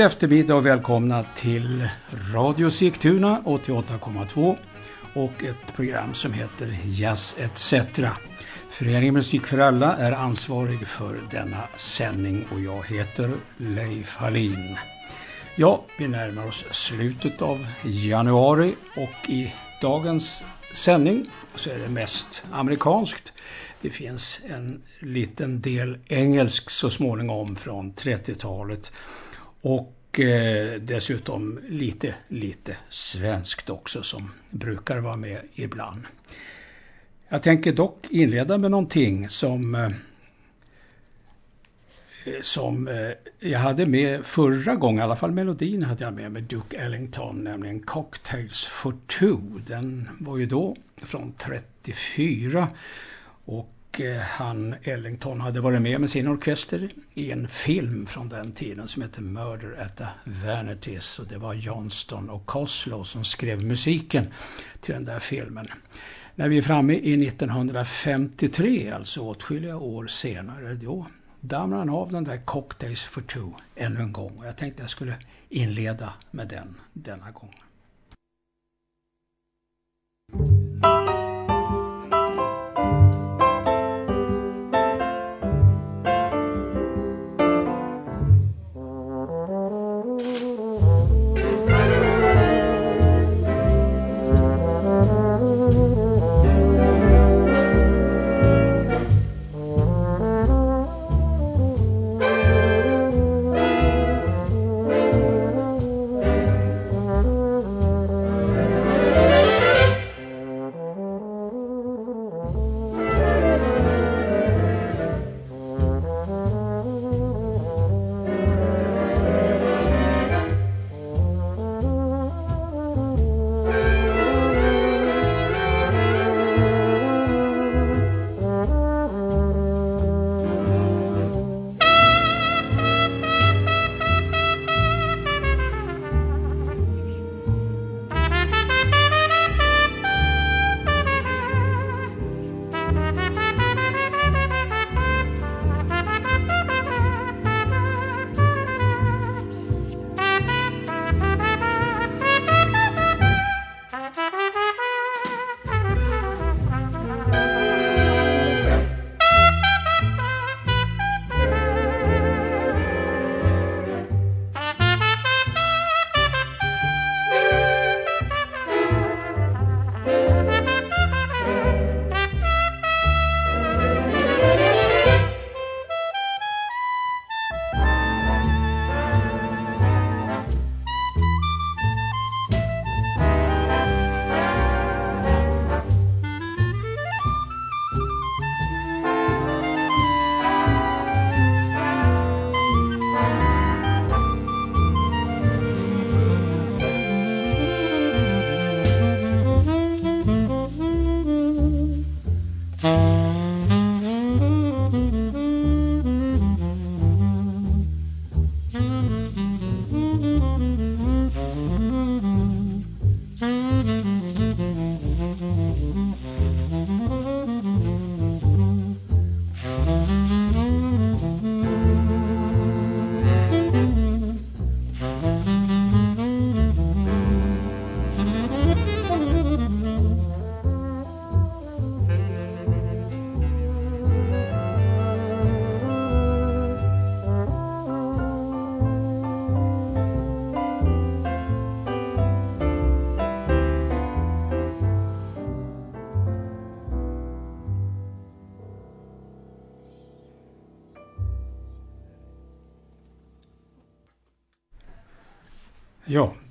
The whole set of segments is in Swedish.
God eftermiddag och välkomna till Radio Sigtuna 88,2 och ett program som heter Jazz ETC. Föreningen Musik för alla är ansvarig för denna sändning och jag heter Leif Hallin. Ja, vi närmar oss slutet av januari och i dagens sändning så är det mest amerikanskt. Det finns en liten del engelsk så småningom från 30-talet och eh, dessutom lite, lite svenskt också som brukar vara med ibland. Jag tänker dock inleda med någonting som eh, som eh, jag hade med förra gången, i alla fall melodin hade jag med med Duke Ellington, nämligen Cocktails for Two. Den var ju då från 34 och och eh, han, Ellington, hade varit med med sin orkester i en film från den tiden som heter Murder at the Vanities och det var Johnston och Coslow som skrev musiken till den där filmen. När vi är framme i 1953, alltså åtskilliga år senare, då dammar han av den där Cocktails for Two ännu en gång. Och jag tänkte jag skulle inleda med den denna gång.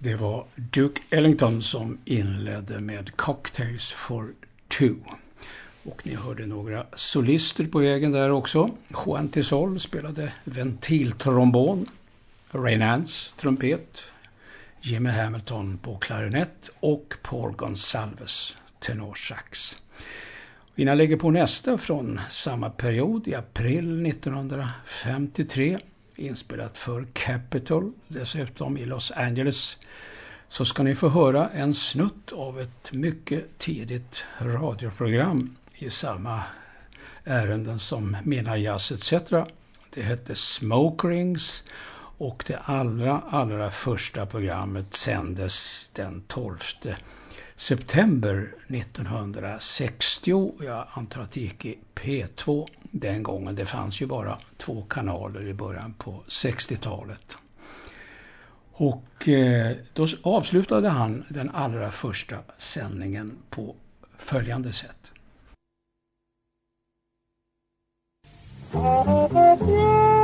Det var Duke Ellington som inledde med Cocktails for Two. Och ni hörde några solister på vägen där också. Juan Tisol spelade ventiltrombon, Ray Nance trumpet, Jimmy Hamilton på klarinett och Paul Gonsalves tenorsax. Innan jag lägger på nästa från samma period i april 1953 inspelat för Capitol, dessutom i Los Angeles, så ska ni få höra en snutt av ett mycket tidigt radioprogram i samma ärenden som Mina Jazz etc. Det hette Smoke Rings och det allra, allra första programmet sändes den 12 september 1960. Jag antar att det gick i P2 den gången. Det fanns ju bara två kanaler i början på 60-talet. Och eh, då avslutade han den allra första sändningen på följande sätt.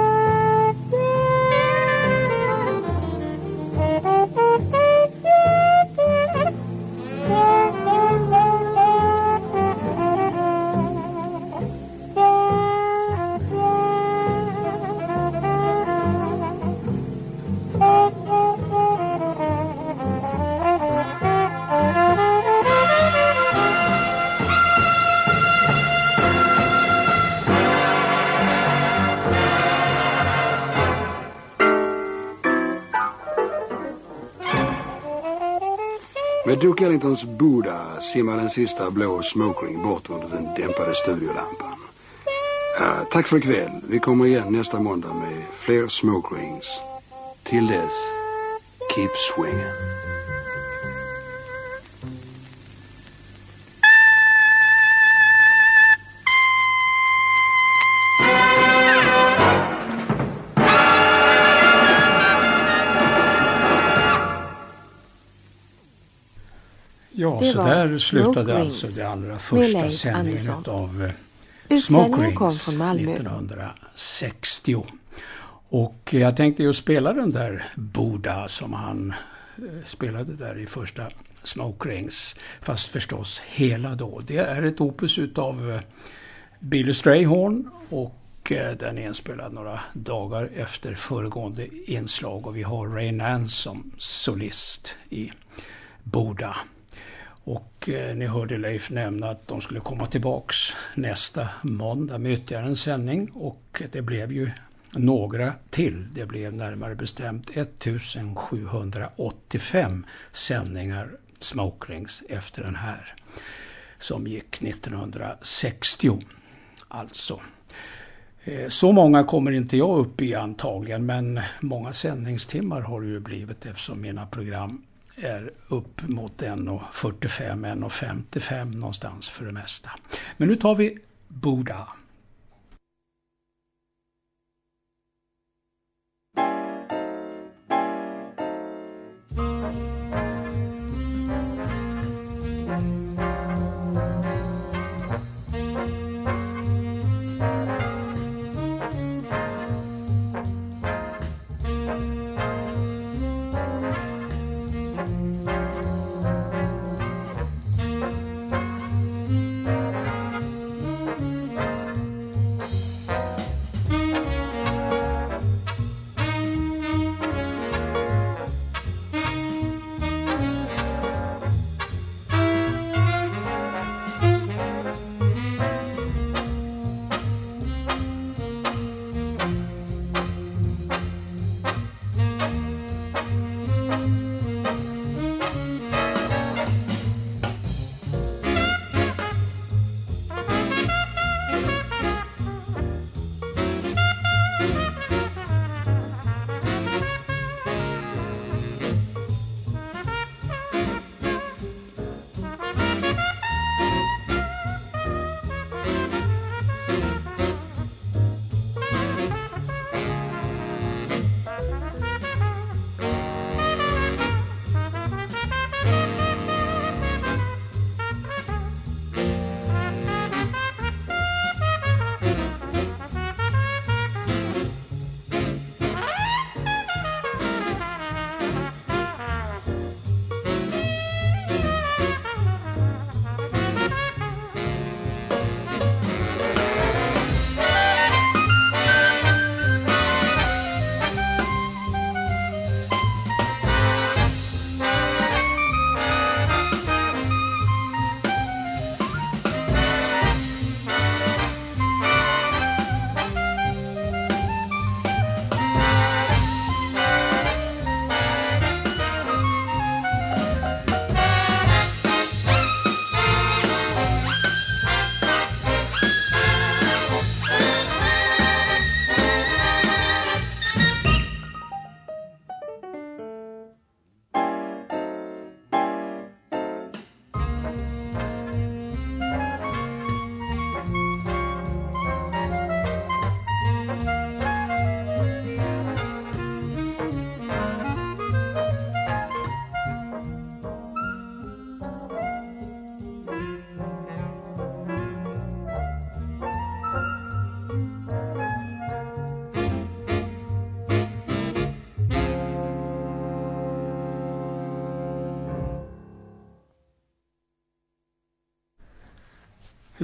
Duke Ellingtons Buddha simmar den sista blå smokering bort under den dämpade studiolampan. Uh, tack för ikväll. Vi kommer igen nästa måndag med fler smokerings. Till dess, keep swinging. Ja, så där slutade alltså det allra första sändningen av eh, Smoke Rings 1960. Och jag tänkte ju spela den där Boda som han eh, spelade där i första Smoke Rings, fast förstås hela då. Det är ett opus utav eh, Billy Strayhorn och den är inspelad några dagar efter föregående inslag och vi har Ray Nance som solist i Boda. Och eh, ni hörde Leif nämna att de skulle komma tillbaks nästa måndag med ytterligare en sändning och det blev ju några till. Det blev närmare bestämt 1785 sändningar Smokerings efter den här som gick 1960 alltså. Eh, så många kommer inte jag upp i antagligen men många sändningstimmar har det ju blivit eftersom mina program är upp mot 1,45, 1,55 någonstans för det mesta. Men nu tar vi Buddha.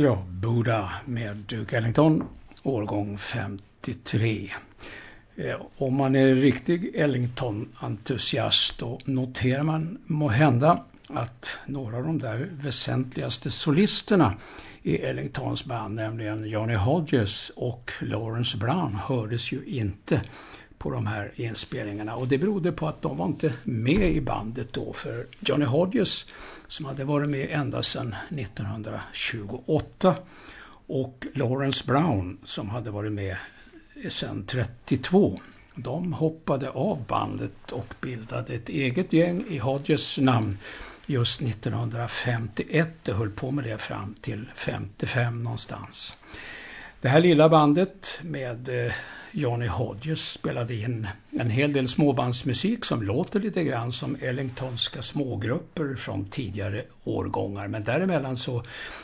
Ja, Buddha med Duke Ellington, årgång 53. Eh, om man är riktig Ellington-entusiast då noterar man må hända att några av de där väsentligaste solisterna i Ellingtons band, nämligen Johnny Hodges och Lawrence Brown, hördes ju inte på de här inspelningarna. Och det berodde på att de var inte med i bandet då, för Johnny Hodges, som hade varit med ända sedan 1928, och Lawrence Brown, som hade varit med sedan 32. De hoppade av bandet och bildade ett eget gäng i Hodges namn just 1951 och höll på med det fram till 55 någonstans. Det här lilla bandet med eh, Johnny Hodges spelade in en hel del småbandsmusik som låter lite grann som Ellingtonska smågrupper från tidigare årgångar. Men däremellan så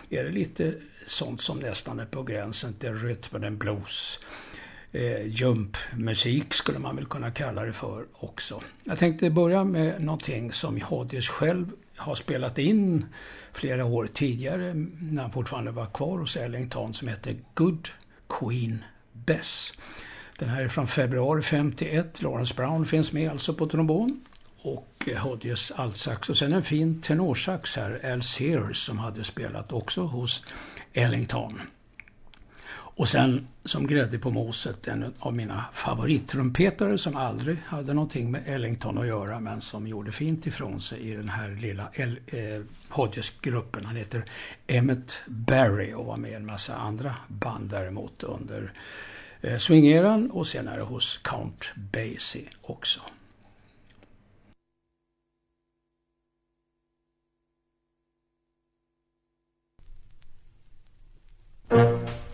är det lite sånt som nästan är på gränsen till rytm and blues eh, jumpmusik skulle man väl kunna kalla det för också. Jag tänkte börja med någonting som Hodges själv har spelat in flera år tidigare när han fortfarande var kvar hos Ellington som heter Good Queen Bess. Den här är från februari 51. Lawrence Brown finns med alltså på trombon och eh, Hodges altsax och sen en fin tenorsax här, Al Sears som hade spelat också hos Ellington. Och sen som grädde på moset en av mina favorittrumpetare som aldrig hade någonting med Ellington att göra men som gjorde fint ifrån sig i den här lilla El eh, Hodges-gruppen. Han heter Emmett Barry och var med i en massa andra band däremot under eh, swingeran och senare hos Count Basie också. Mm.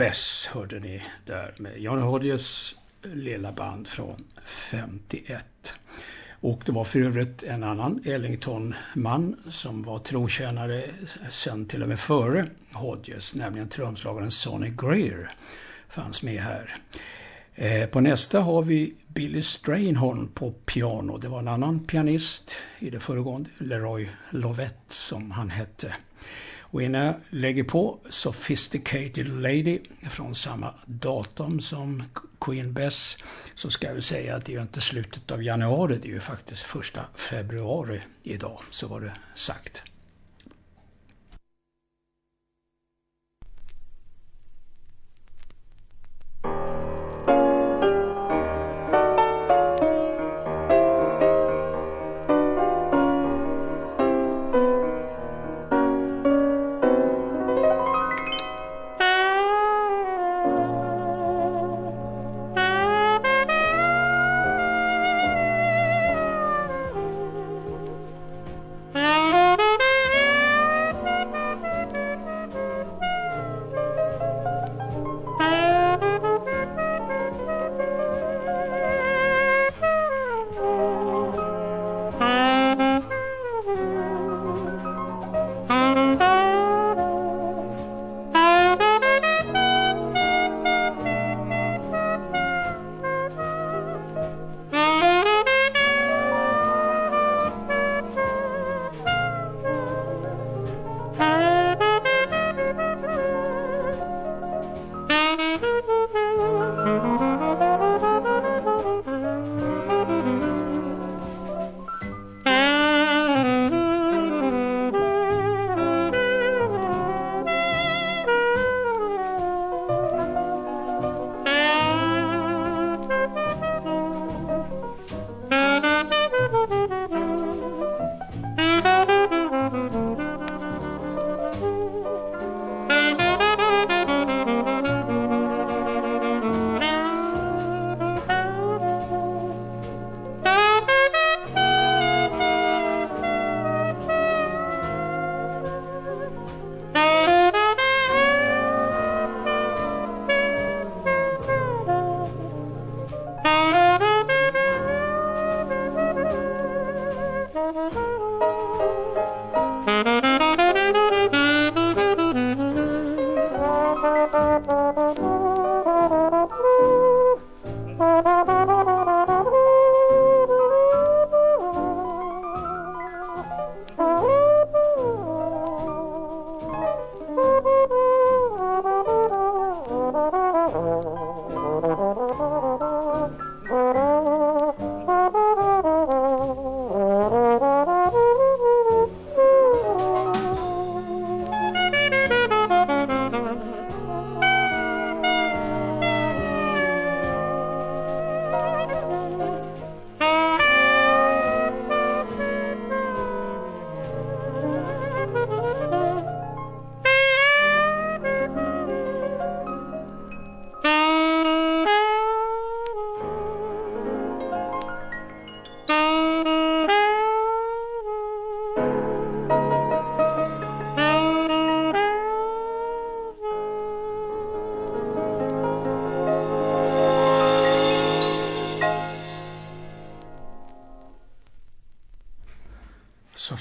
Bess hörde ni där med Johnny Hodges lilla band från 51. Och det var för övrigt en annan Ellington-man som var trotjänare sen till och med före Hodges, nämligen trumslagaren Sonny Greer fanns med här. Eh, på nästa har vi Billy Strainhorn på piano. Det var en annan pianist i det föregående, Leroy Lovett som han hette. Och innan jag lägger på Sophisticated Lady från samma datum som Queen Bess så ska jag säga att det är inte slutet av januari, det är ju faktiskt första februari idag, så var det sagt.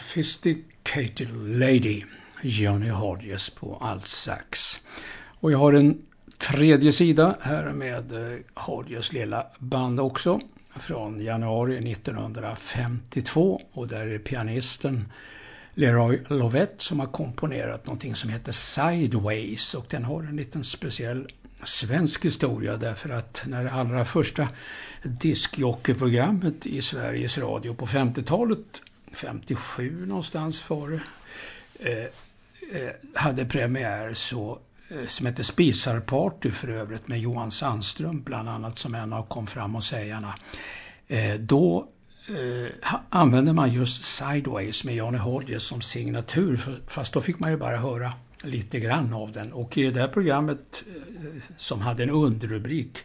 Sophisticated Lady, Johnny Hodges på altsax. Och jag har en tredje sida här med eh, Hodges lilla band också från januari 1952 och där är pianisten Leroy Lovett som har komponerat någonting som heter Sideways och den har en liten speciell svensk historia därför att när det allra första diskjockeyprogrammet i Sveriges Radio på 50-talet 57 någonstans före, eh, eh, hade premiär så eh, som hette Spisarparty för övrigt med Johan Sandström bland annat som en av kom fram och sägarna. Eh, då eh, använde man just Sideways med Johnny Hodges som signatur för, fast då fick man ju bara höra lite grann av den och i det här programmet eh, som hade en underrubrik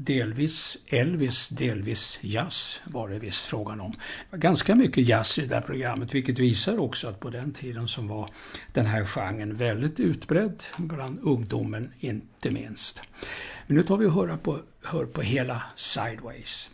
delvis Elvis, delvis jazz var det visst frågan om. Ganska mycket jazz i det där programmet, vilket visar också att på den tiden som var den här genren väldigt utbredd bland ungdomen, inte minst. Men nu tar vi och hör på, hör på hela Sideways.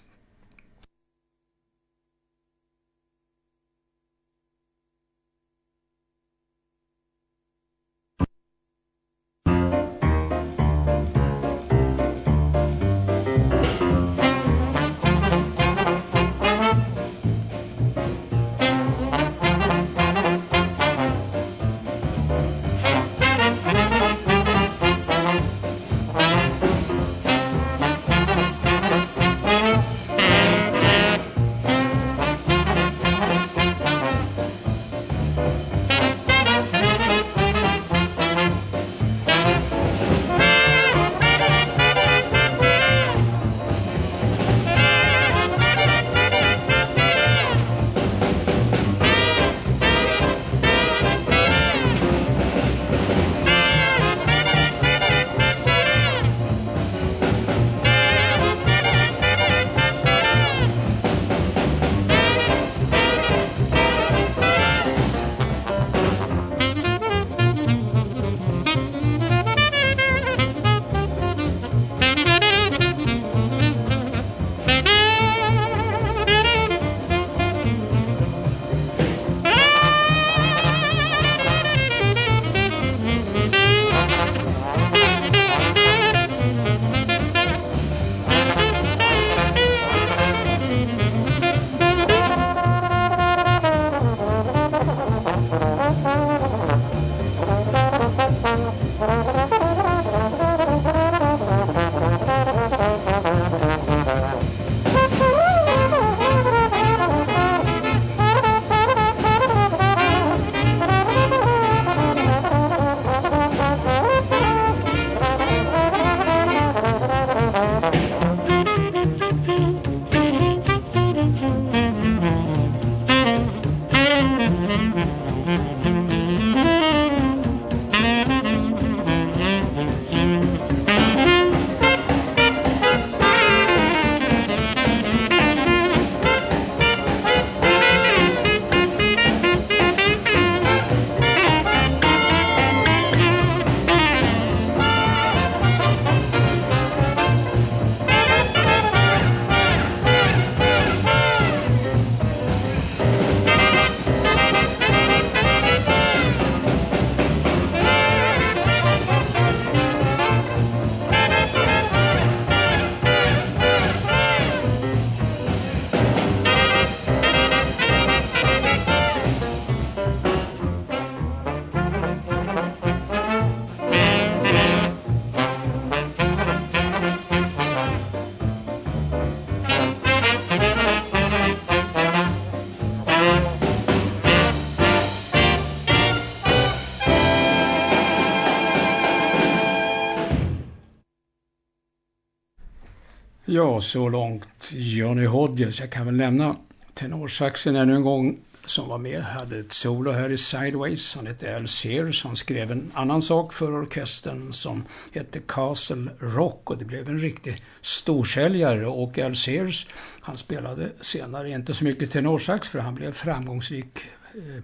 Ja, så långt Johnny Hodges. Jag kan väl nämna tenorsaxen ännu en gång som var med, hade ett solo här i Sideways. Han hette Al Sears. Han skrev en annan sak för orkestern som hette Castle Rock och det blev en riktig storsäljare. Och Al Sears, han spelade senare inte så mycket tenorsax för han blev framgångsrik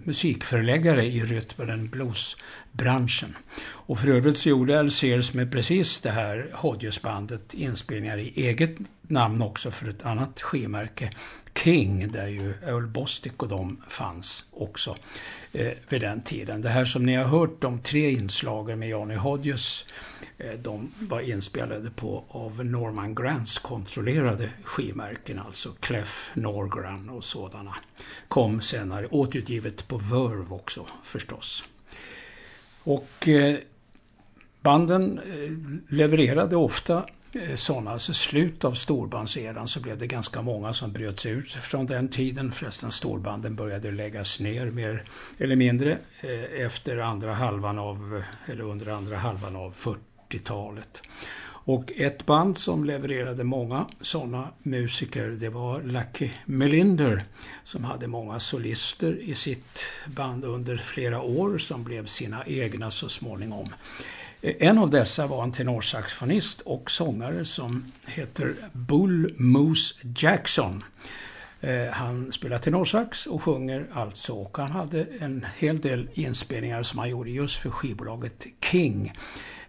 musikförläggare i rytmen bluesbranschen. Och för övrigt så gjorde Al med precis det här Hodges-bandet inspelningar i eget namn också för ett annat skivmärke, King, där ju Earl Bostic och de fanns också eh, vid den tiden. Det här som ni har hört, de tre inslagen med Johnny Hodges, eh, de var inspelade på av Norman Grants kontrollerade skivmärken, alltså Clef, Norgran och sådana. Kom senare återutgivet på Verve också förstås. Och eh, Banden eh, levererade ofta Eh, sådana, alltså slut av storbandseran så blev det ganska många som bröts ut från den tiden. Förresten storbanden började läggas ner mer eller mindre eh, efter andra halvan av, eller under andra halvan av 40-talet. Och ett band som levererade många sådana musiker det var Lucky Melinder som hade många solister i sitt band under flera år som blev sina egna så småningom. En av dessa var en tenorsaxofonist och sångare som heter Bull Moose Jackson. Eh, han spelar tenorsax och sjunger alltså och han hade en hel del inspelningar som han gjorde just för skivbolaget King.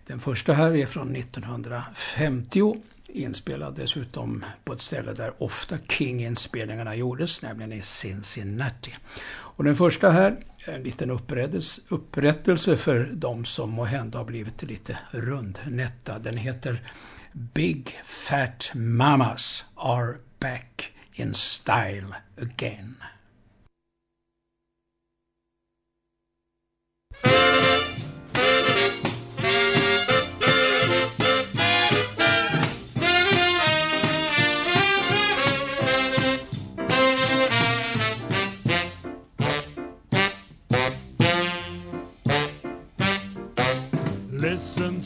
Den första här är från 1950 inspelad dessutom på ett ställe där ofta King-inspelningarna gjordes, nämligen i Cincinnati. Och den första här är en liten upprättelse för de som må hända har blivit lite rundnätta. Den heter Big Fat Mamas Are Back in Style Again.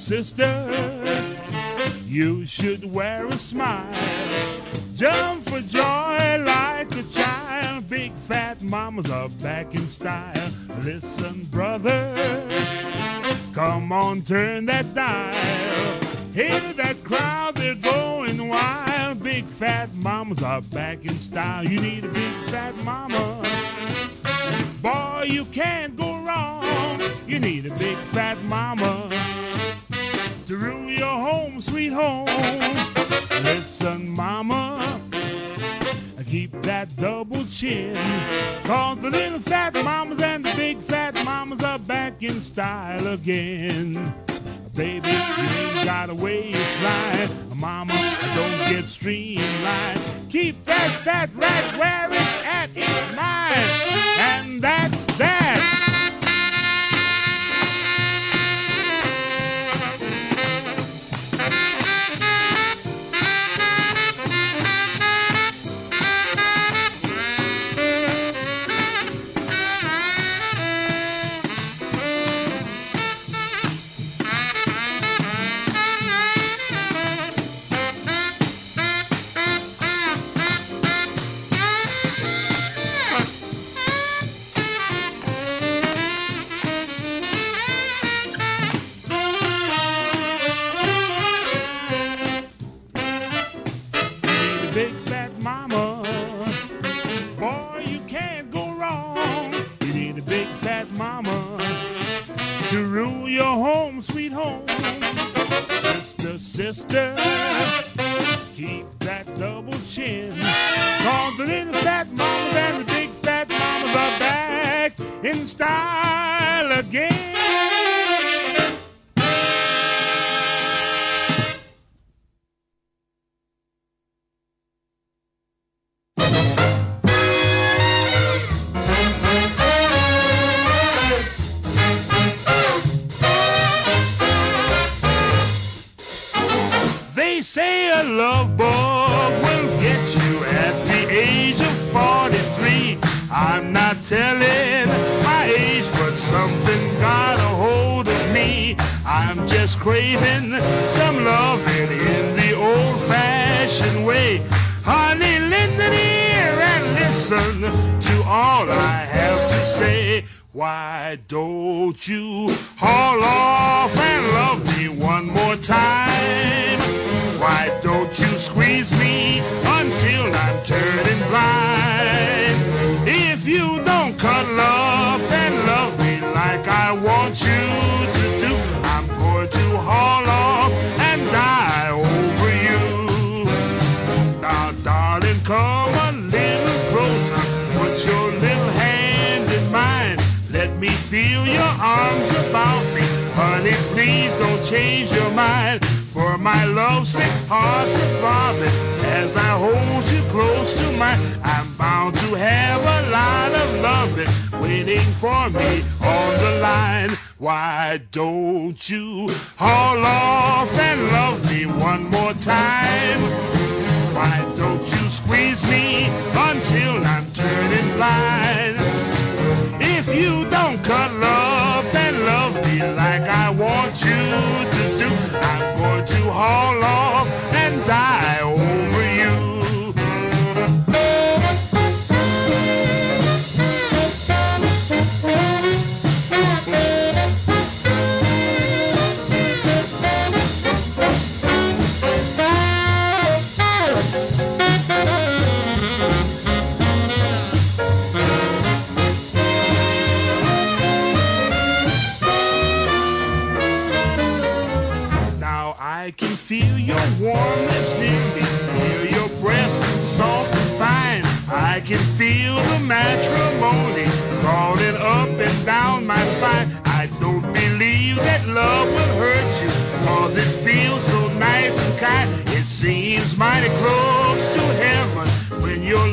Sister, you should wear a smile. Jump for joy like a child. Big fat mamas are back in style. Listen, brother, come on, turn that dial. Hear that crowd, they're going wild. Big fat mamas are back in style. You need a big fat mama. Boy, you can't go wrong. You need a big fat mama to rule your home, sweet home. Listen, mama, keep that double chin. Cause the little fat mamas and the big fat mamas are back in style again. Baby, you ain't got a waistline. Mama, don't get streamlined. Keep that fat rat where it's at its mine. And that's that.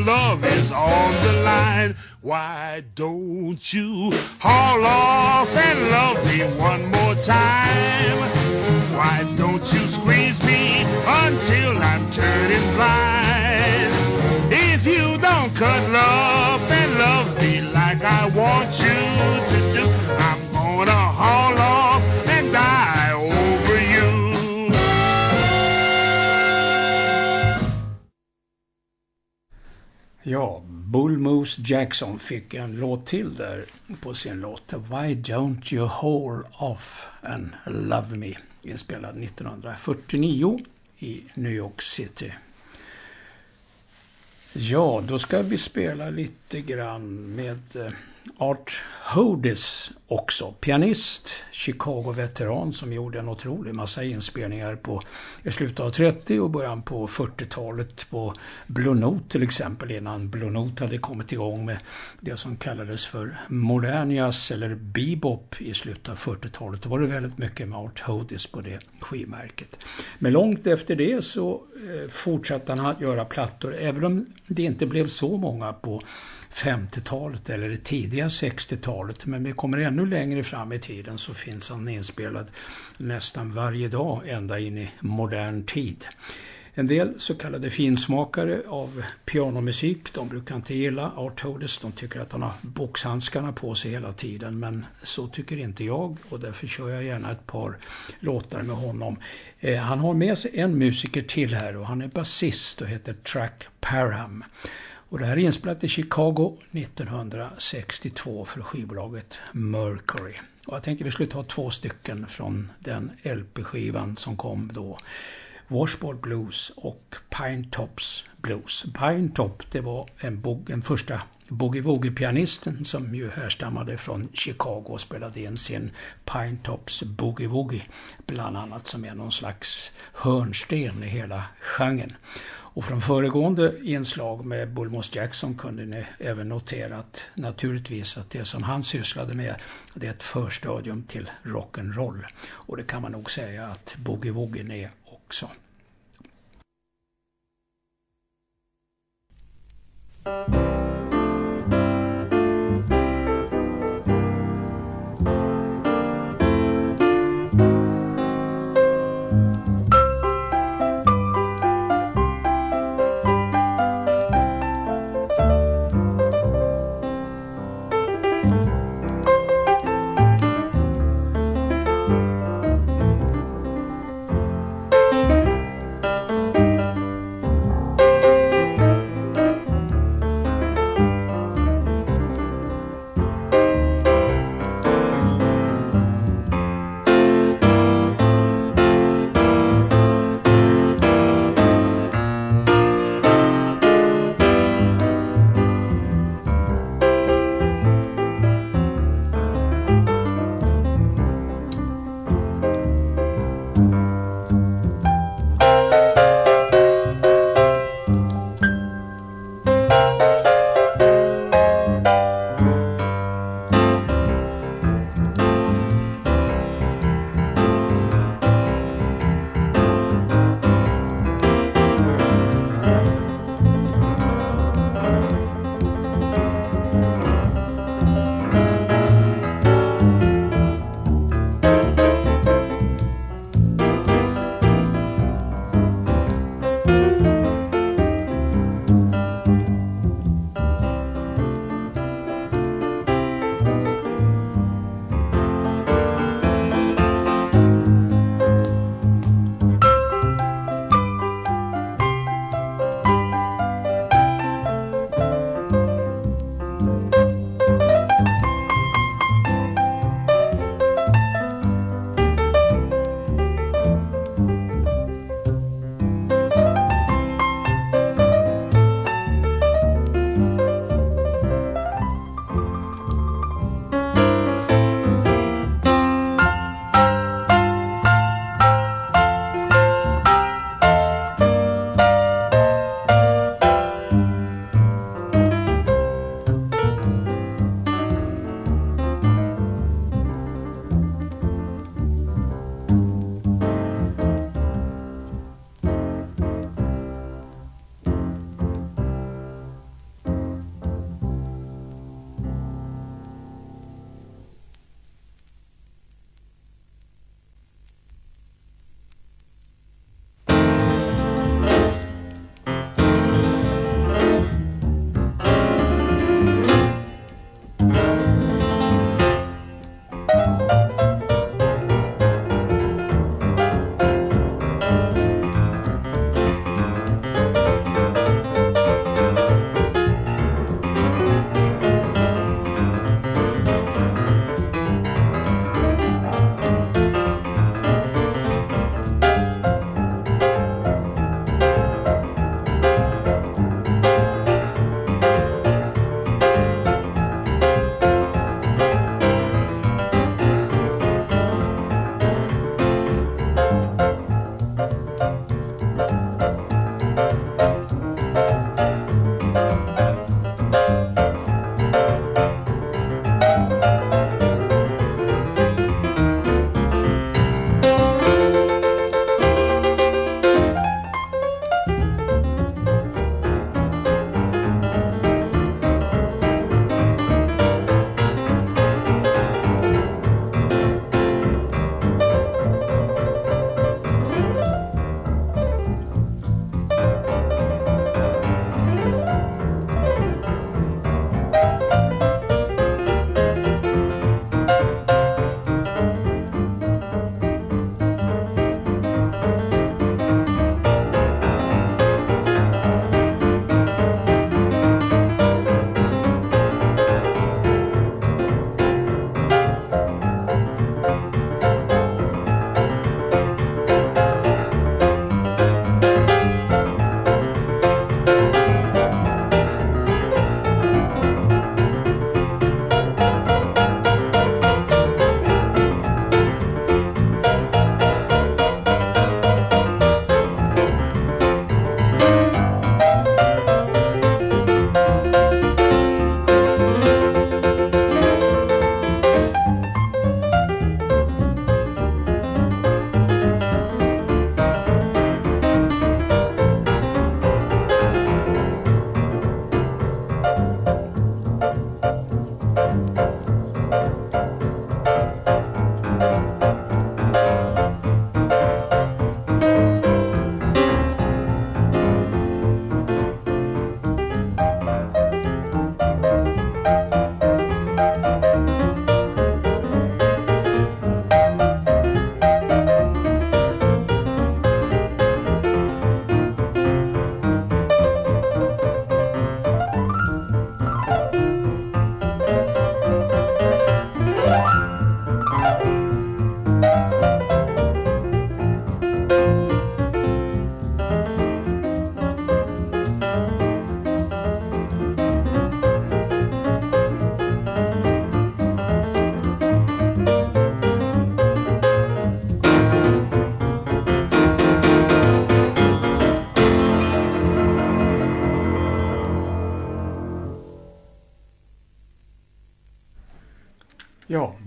Love is on the line. Why don't you haul off and love me one more time? Why don't you squeeze me until I'm turning blind? If you don't cuddle up and love me like I want you to do, I'm gonna haul off Ja, Bull Moose Jackson fick en låt till där på sin låt Why Don't You Whore Off and Love Me inspelad 1949 i New York City. Ja, då ska vi spela lite grann med eh, Art Hodes också. Pianist, Chicago-veteran som gjorde en otrolig massa inspelningar på i slutet av 30 och början på 40-talet på Blue Note till exempel innan Blue Note hade kommit igång med det som kallades för modern jazz eller bebop i slutet av 40-talet. Då var det väldigt mycket med Art Hodes på det skivmärket. Men långt efter det så eh, fortsatte han att göra plattor även om det inte blev så många på 50-talet eller det tidiga 60-talet. Men vi kommer ännu längre fram i tiden så finns han inspelad nästan varje dag ända in i modern tid. En del så kallade finsmakare av pianomusik, de brukar inte gilla Art Hodes. De tycker att han har boxhandskarna på sig hela tiden. Men så tycker inte jag och därför kör jag gärna ett par låtar med honom. Eh, han har med sig en musiker till här och han är basist och heter Track Parham. Och det här är inspelat i Chicago 1962 för skivbolaget Mercury. Och jag tänkte vi skulle ta två stycken från den LP-skivan som kom då. Washboard Blues och Pine Tops Blues. Pine Top det var en, bo- en första boogie-woogie-pianisten som ju härstammade från Chicago och spelade in sin Pine Tops Boogie-woogie bland annat som är någon slags hörnsten i hela genren. Och från föregående inslag med Bullmos Jackson kunde ni även notera att naturligtvis att det som han sysslade med det är ett förstadium till rock'n'roll. Och det kan man nog säga att Boogie Woogie är också. Mm.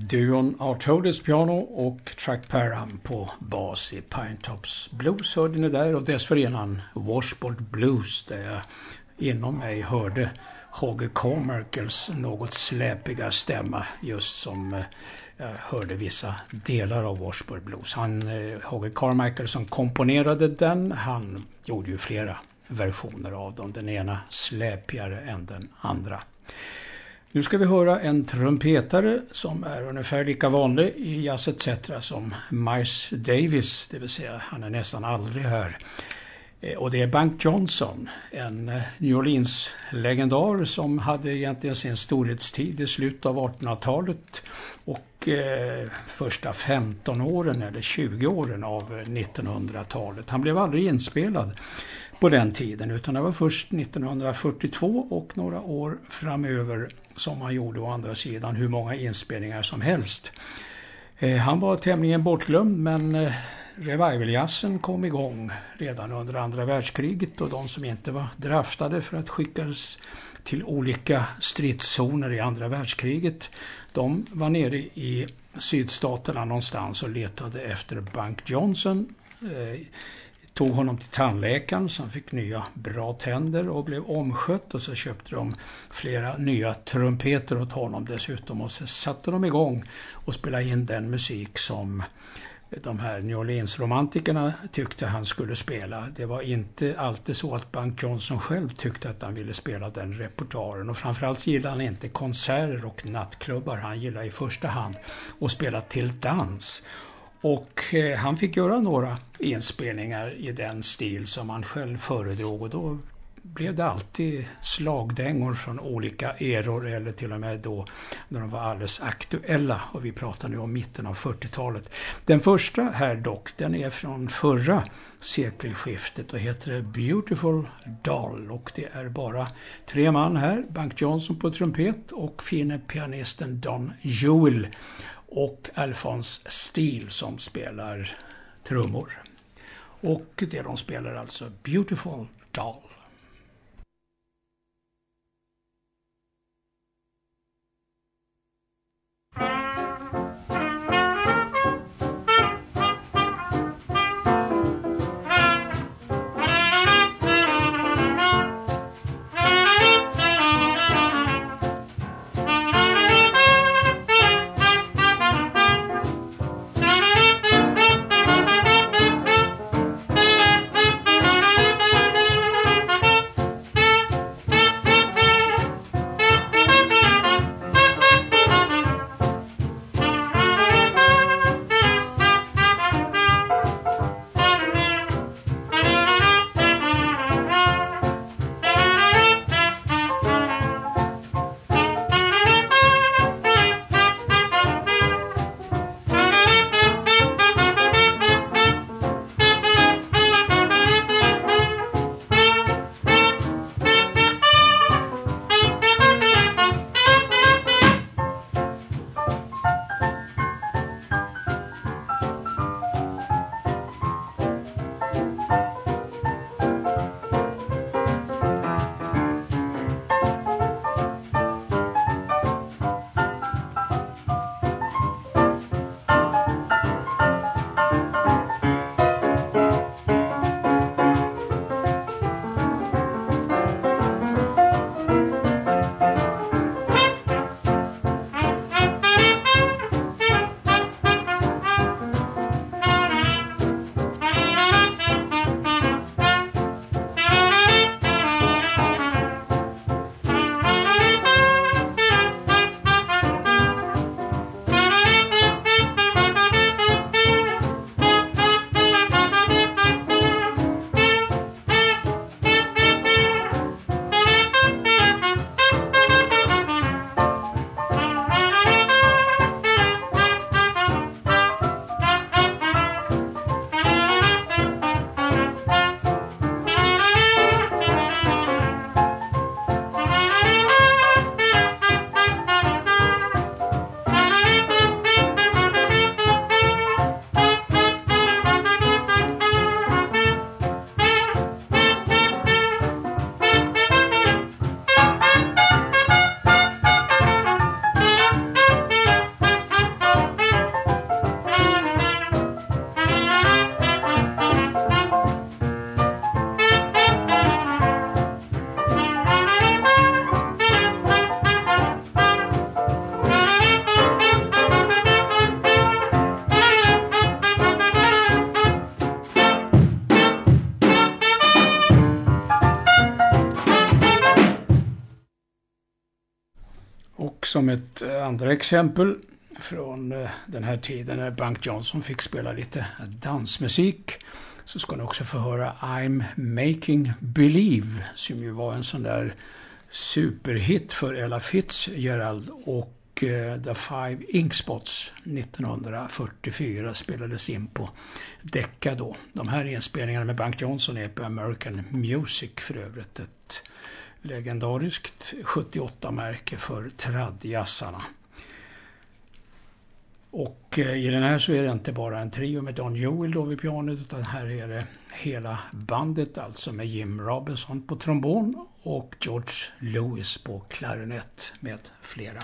Duon Artodis piano och Track Parham på bas i Pinetops Blues hörde ni där och dessförinnan Washboard Blues där jag inom mig hörde Hogge Carmichaels något släpiga stämma just som eh, jag hörde vissa delar av Washboard Blues. Han, eh, Carmichael som komponerade den, han gjorde ju flera versioner av dem. Den ena släpigare än den andra. Nu ska vi höra en trumpetare som är ungefär lika vanlig i Jazz ETC som Miles Davis, det vill säga han är nästan aldrig här. Eh, och det är Bank Johnson, en eh, New Orleans-legendar som hade egentligen sin storhetstid i slutet av 1800-talet och eh, första 15 åren eller 20 åren av 1900-talet. Han blev aldrig inspelad på den tiden utan det var först 1942 och några år framöver som han gjorde å andra sidan hur många inspelningar som helst. Eh, han var tämligen bortglömd men eh, revivaljazzen kom igång redan under andra världskriget och de som inte var draftade för att skickas till olika stridszoner i andra världskriget de var nere i sydstaterna någonstans och letade efter Bank Johnson eh, tog honom till tandläkaren så han fick nya bra tänder och blev omskött och så köpte de flera nya trumpeter åt honom dessutom och så satte de igång och spelade in den musik som de här New Orleans-romantikerna tyckte han skulle spela. Det var inte alltid så att Bank Johnson själv tyckte att han ville spela den repertoaren och framförallt gillade han inte konserter och nattklubbar. Han gillade i första hand att spela till dans. Och eh, han fick göra några inspelningar i den stil som han själv föredrog. Och då blev det alltid slagdängor från olika eror eller till och med då när de var alldeles aktuella. Och vi pratar nu om mitten av 40-talet. Den första här dock, den är från förra sekelskiftet och heter Beautiful Doll. Och det är bara tre man här, Bank Johnson på trumpet och fine pianisten Don Jewel och Alphonse Steele som spelar trummor. Och det de spelar alltså Beautiful Doll. Som ett eh, andra exempel från eh, den här tiden när Bank Johnson fick spela lite dansmusik så ska ni också få höra I'm Making Believe som ju var en sån där superhit för Ella Fitzgerald och eh, The Five Ink Spots 1944 spelades in på Decca då. De här inspelningarna med Bank Johnson är på American Music för övrigt. Ett legendariskt 78-märke för tradjassarna. Och eh, i den här så är det inte bara en trio med Don Joel då vid pianot utan här är det hela bandet alltså med Jim Robinson på trombon och George Lewis på klarinett med flera.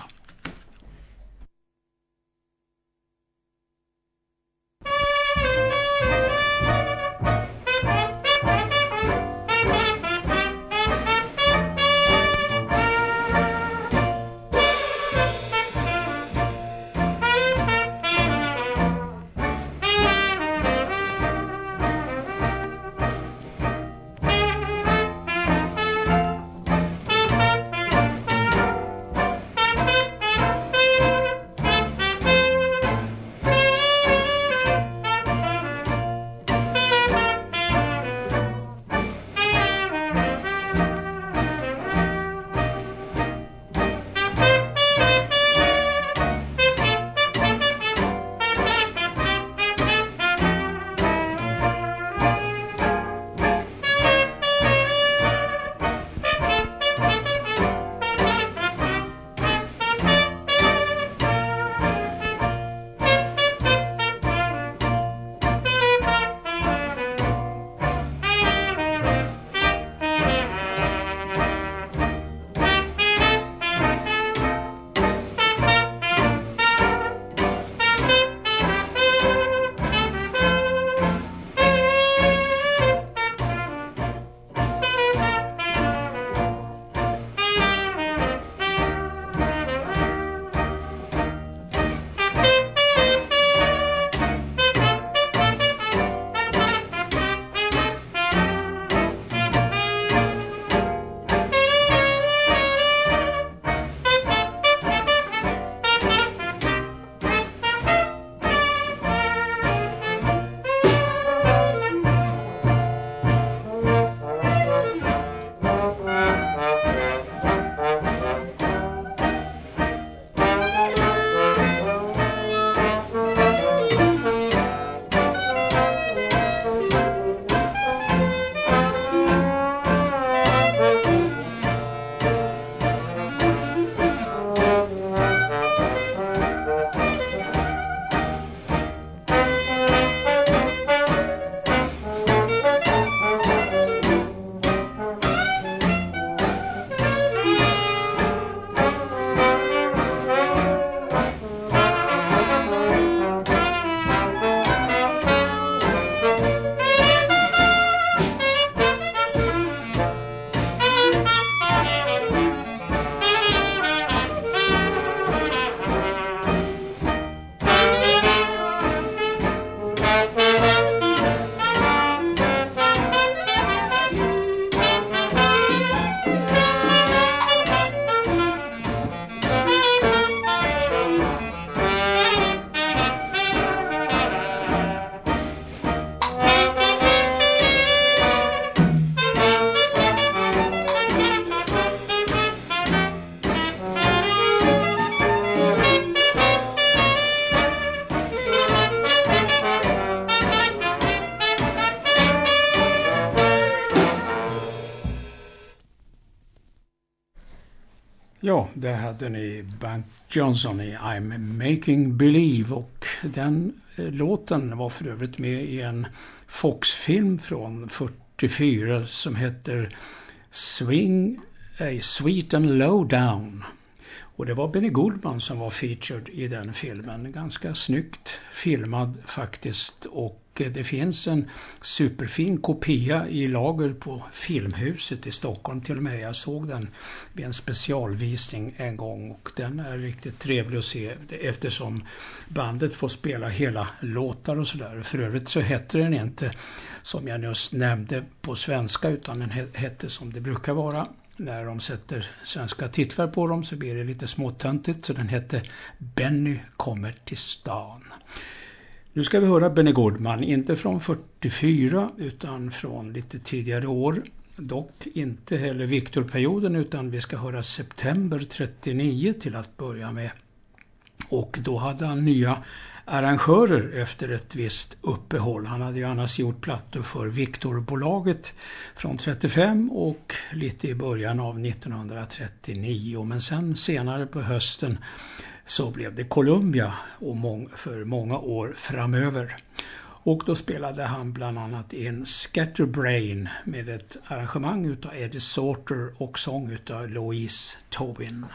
Där Bank Johnson i I'm making believe och den eh, låten var för övrigt med i en Fox-film från 44 som heter Swing a Sweet and Low Down. Och det var Benny Goodman som var featured i den filmen. Ganska snyggt filmad faktiskt och Eh, det finns en superfin kopia i lager på Filmhuset i Stockholm till och med. Jag såg den vid en specialvisning en gång och den är riktigt trevlig att se eftersom bandet får spela hela låtar och sådär. För övrigt så hette den inte som jag nyss nämnde på svenska utan den hette som det brukar vara när de sätter svenska titlar på dem så blir det lite småtöntigt så den hette Benny kommer till stan. Nu ska vi höra Benny Goodman, inte från 44 utan från lite tidigare år. Dock inte heller Victorperioden utan vi ska höra september 39 till att börja med. Och då hade han nya arrangörer efter ett visst uppehåll. Han hade ju annars gjort plattor för Victorbolaget från 35 och lite i början av 1939. Men sen senare på hösten så blev det Columbia och för många år framöver. Och då spelade han bland annat in Scatterbrain med ett arrangemang utav Eddie Sorter och sång utav Louise Tobin.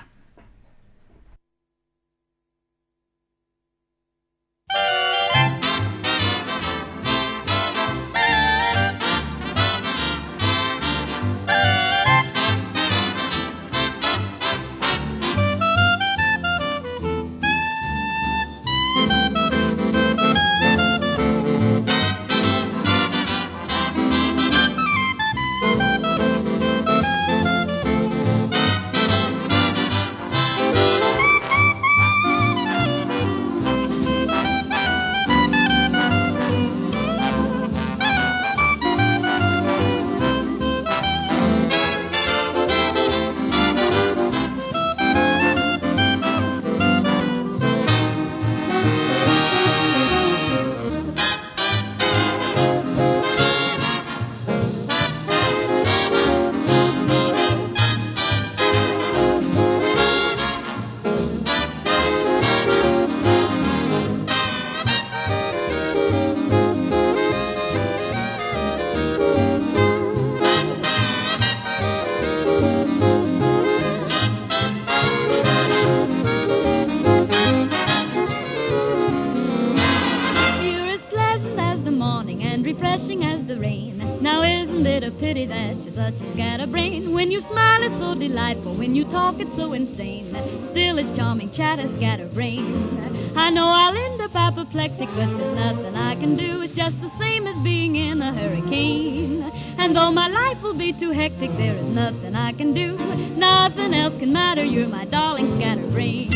Talk, it's so insane. Still, it's charming chatter, scatterbrain. I know I'll end up apoplectic, but there's nothing I can do. It's just the same as being in a hurricane. And though my life will be too hectic, there is nothing I can do. Nothing else can matter. You're my darling scatterbrain.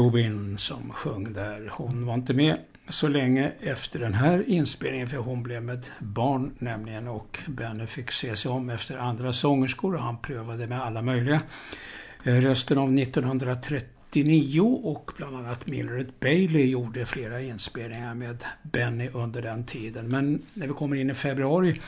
Tobin som sjöng där. Hon var inte med så länge efter den här inspelningen för hon blev med barn nämligen och Benny fick se sig om efter andra sångerskor och han prövade med alla möjliga. Eh, Resten av 1939 och bland annat Mildred Bailey gjorde flera inspelningar med Benny under den tiden. Men när vi kommer in i februari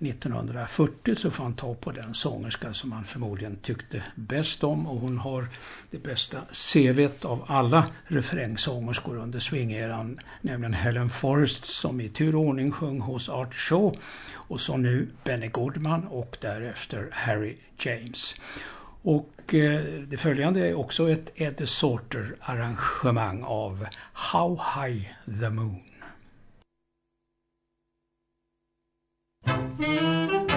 1940 så får han ta på den sångerska som han förmodligen tyckte bäst om och hon har det bästa CVt av alla refrängsångerskor under swingeran, nämligen Helen Forrest som i tur och ordning sjöng hos Art Shaw och så nu Benny Goodman och därefter Harry James. Och eh, det följande är också ett Eddie Sorter arrangemang av How High the Moon. Música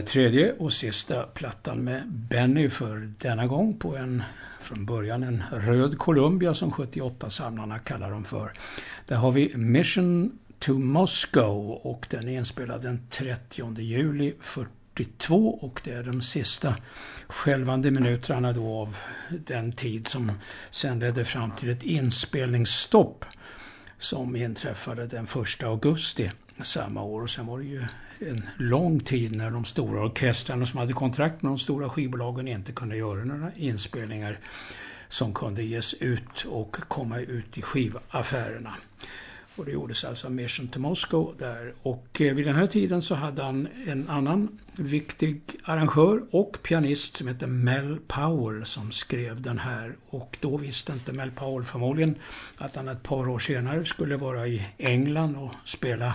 Eh, tredje och sista plattan med Benny för denna gång på en från början en röd Columbia som 78-samlarna kallar dem för. Där har vi Mission to Moscow och den är inspelad den 30 juli 42 och det är de sista skälvande minuterna då av den tid som sen ledde fram till ett inspelningsstopp som inträffade den 1 augusti samma år. Och sen var det ju en lång tid när de stora orkestrarna som hade kontrakt med de stora skivbolagen inte kunde göra några inspelningar som kunde ges ut och komma ut i skivaffärerna. Och det gjordes alltså Mission to Moscow där. Och eh, vid den här tiden så hade han en annan viktig arrangör och pianist som hette Mel Powell som skrev den här. Och då visste inte Mel Powell förmodligen att han ett par år senare skulle vara i England och spela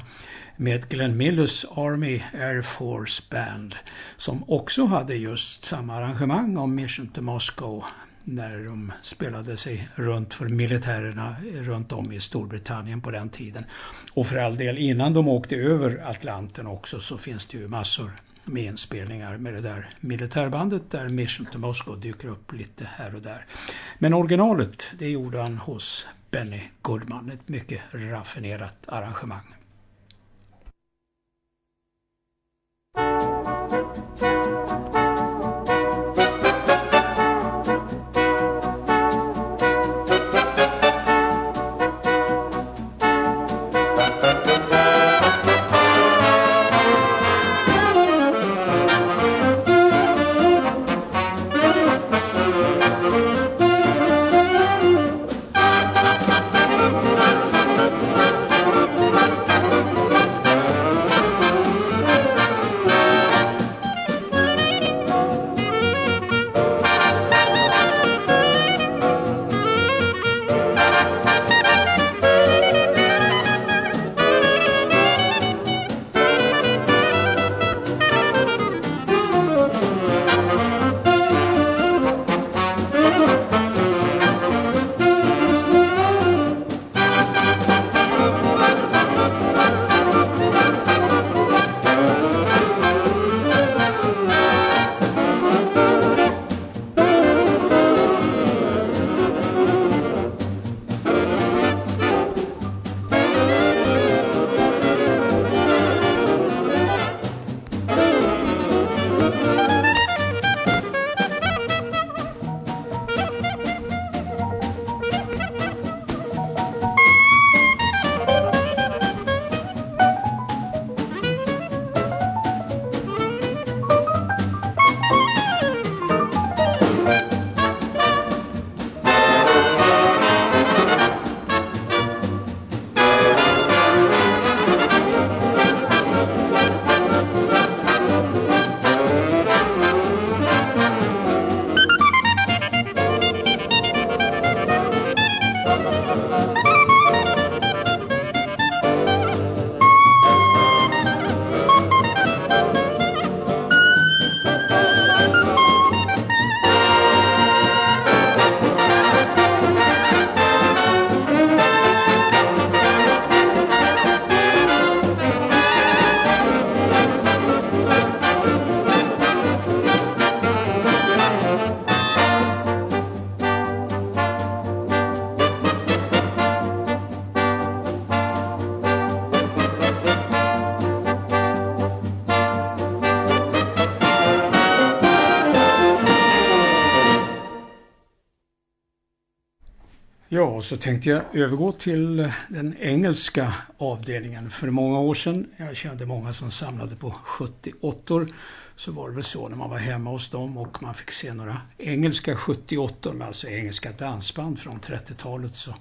med Glenn Millers Army Air Force Band som också hade just samma arrangemang om Mission to Moscow när de spelade sig runt för militärerna runt om i Storbritannien på den tiden. Och för all del, innan de åkte över Atlanten också så finns det ju massor med inspelningar med det där militärbandet där Mission to Moscow dyker upp lite här och där. Men originalet, det gjorde han hos Benny Goodman, ett mycket raffinerat arrangemang. Bra, så tänkte jag övergå till den engelska avdelningen. För många år sedan, jag kände många som samlade på 78 så var det väl så när man var hemma hos dem och man fick se några engelska 78 alltså engelska dansband från 30-talet så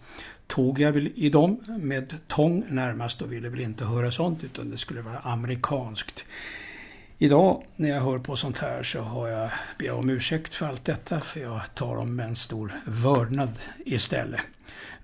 tog jag väl i dem med tång närmast och ville väl inte höra sånt utan det skulle vara amerikanskt. Idag när jag hör på sånt här så har jag ber om ursäkt för allt detta för jag tar dem med en stor vördnad istället.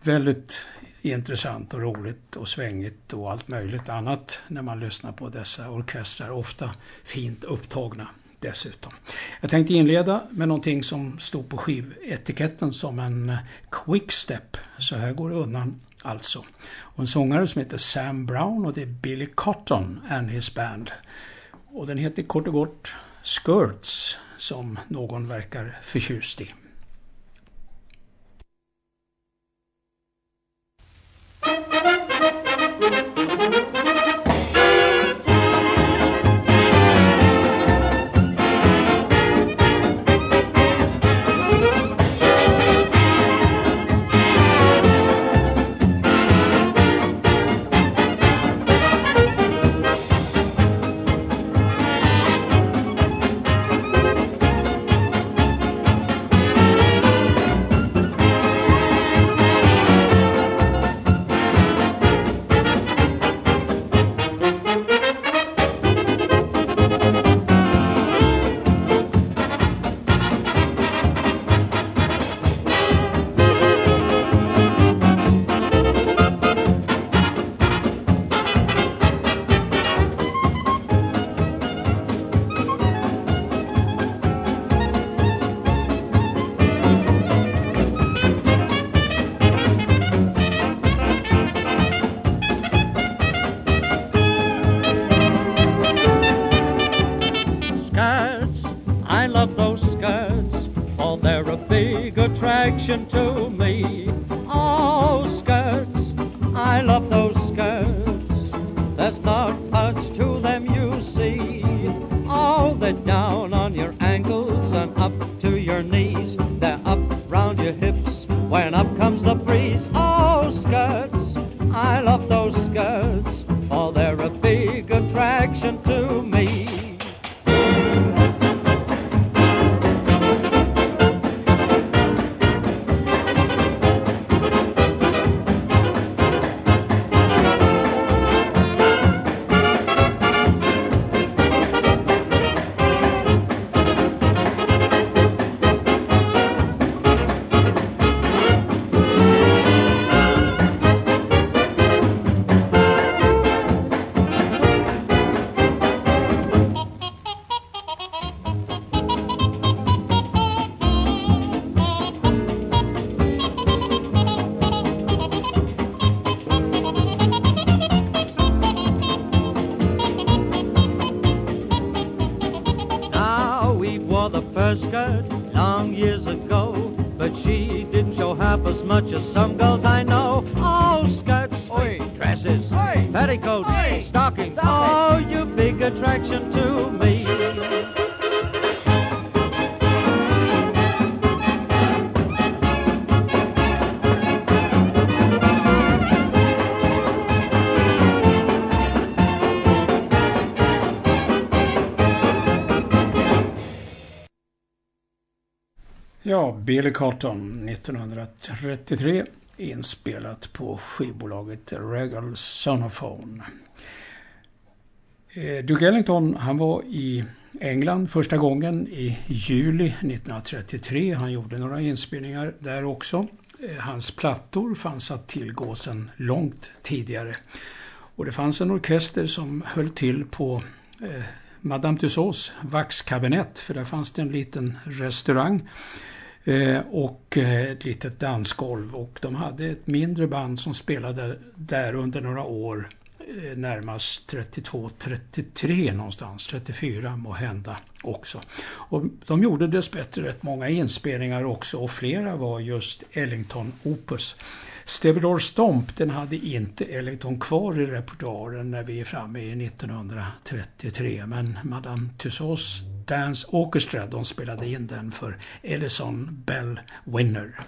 Väldigt intressant och roligt och svängigt och allt möjligt annat när man lyssnar på dessa orkestrar, ofta fint upptagna dessutom. Jag tänkte inleda med någonting som stod på skivetiketten som en quickstep. Så här går det undan alltså. Och en sångare som heter Sam Brown och det är Billy Cotton and his band. Och den heter kort och gott Skirts som någon verkar förtjust i. Thank you. attraction Billy Cotton 1933 inspelat på skivbolaget Regal Sonophone. Eh, Duke Ellington han var i England första gången i juli 1933. Han gjorde några inspelningar där också. Eh, hans plattor fanns att tillgå sedan långt tidigare. Och det fanns en orkester som höll till på eh, Madame Tussauds vaxkabinett för där fanns det en liten restaurang Eh, och eh, ett litet dansgolv och de hade ett mindre band som spelade där under några år eh, närmast 32-33 någonstans, 34 må hända också. Och de gjorde dessbättre rätt många inspelningar också och flera var just Ellington Opus. Stevedore Stomp den hade inte Ellington kvar i repertoaren när vi är framme i 1933 men Madame Tussauds Dance Orchestra de spelade in den för Ellison Bell Winner.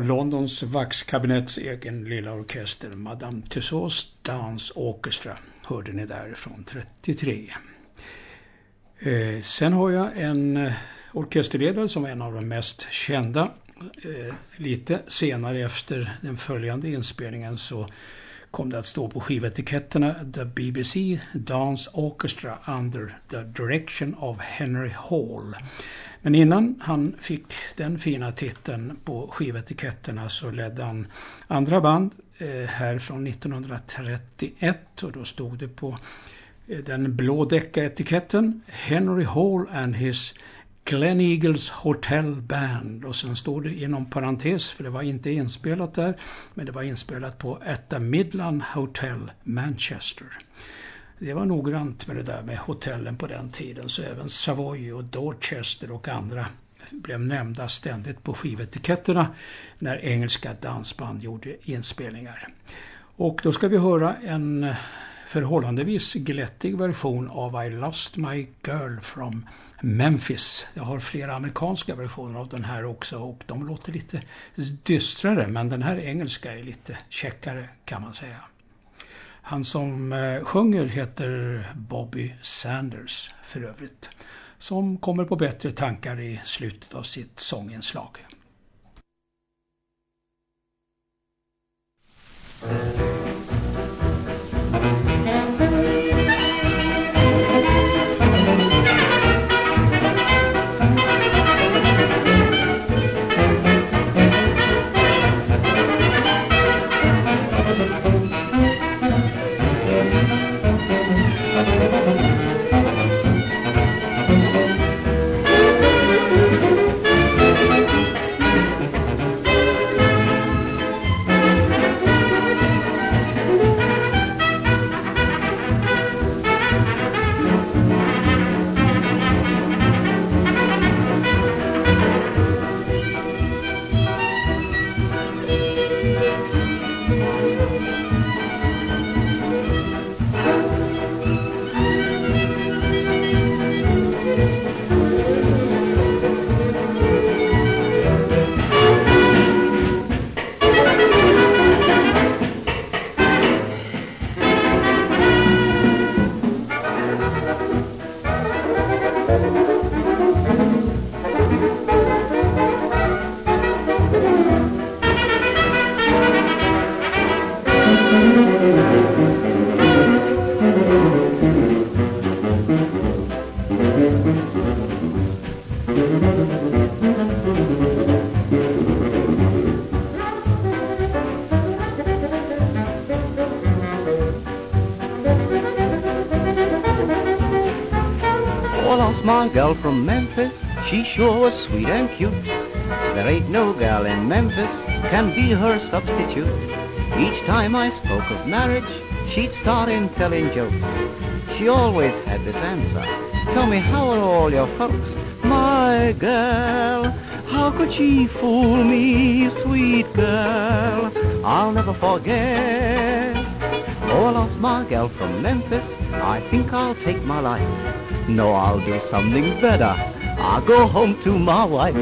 Londons vaxkabinetts egen lilla orkester, Madame Tussauds Dance Orchestra, hörde ni där från 33. Eh, sen har jag en eh, orkesterledare som är en av de mest kända. Eh, lite senare efter den följande inspelningen så kom det att stå på skivetiketterna The BBC Dance Orchestra under the direction of Henry Hall. Men innan han fick den fina titeln på skivetiketterna så ledde han andra band eh, här från 1931 och då stod det på eh, den blå deckaretiketten Henry Hall and his Glen Eagles Hotel Band och sen står det inom parentes, för det var inte inspelat där, men det var inspelat på At the Midland Hotel Manchester. Det var noggrant med det där med hotellen på den tiden, så även Savoy och Dorchester och andra blev nämnda ständigt på skivetiketterna när engelska dansband gjorde inspelningar. Och då ska vi höra en förhållandevis glättig version av I lost my girl from Memphis. Jag har flera amerikanska versioner av den här också och de låter lite dystrare men den här engelska är lite käckare kan man säga. Han som eh, sjunger heter Bobby Sanders för övrigt. Som kommer på bättre tankar i slutet av sitt sånginslag. Girl from Memphis, she sure was sweet and cute. There ain't no gal in Memphis can be her substitute. Each time I spoke of marriage, she'd start in telling jokes. She always had this answer. Tell me, how are all your folks? My girl, how could she fool me, sweet girl? I'll never forget. Oh, I lost my gal from Memphis. I think I'll take my life. No, I'll do something better. I'll go home to my wife.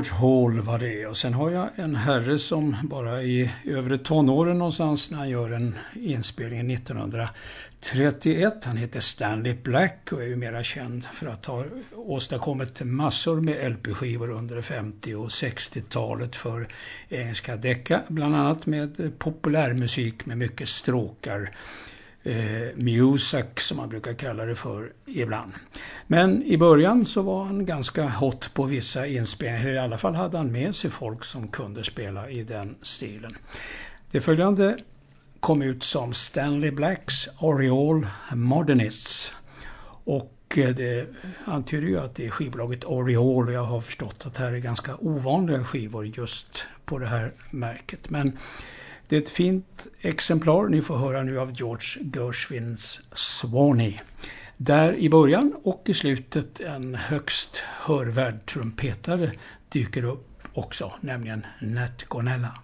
George Hall var det och sen har jag en herre som bara i övre tonåren någonstans när han gör en inspelning 1931. Han heter Stanley Black och är ju mera känd för att ha åstadkommit massor med LP-skivor under 50 och 60-talet för engelska Decca, bland annat med populärmusik med mycket stråkar eh, Musak som man brukar kalla det för ibland. Men i början så var han ganska hot på vissa inspelningar, i alla fall hade han med sig folk som kunde spela i den stilen. Det följande kom ut som Stanley Blacks Oriole Modernists. Och eh, det antyder ju att det är skivbolaget Oriole. Jag har förstått att det här är ganska ovanliga skivor just på det här märket. Men det är ett fint exemplar ni får höra nu av George Gershwins Swanee. Där i början och i slutet en högst hörvärd trumpetare dyker upp också, nämligen Nat Gonella.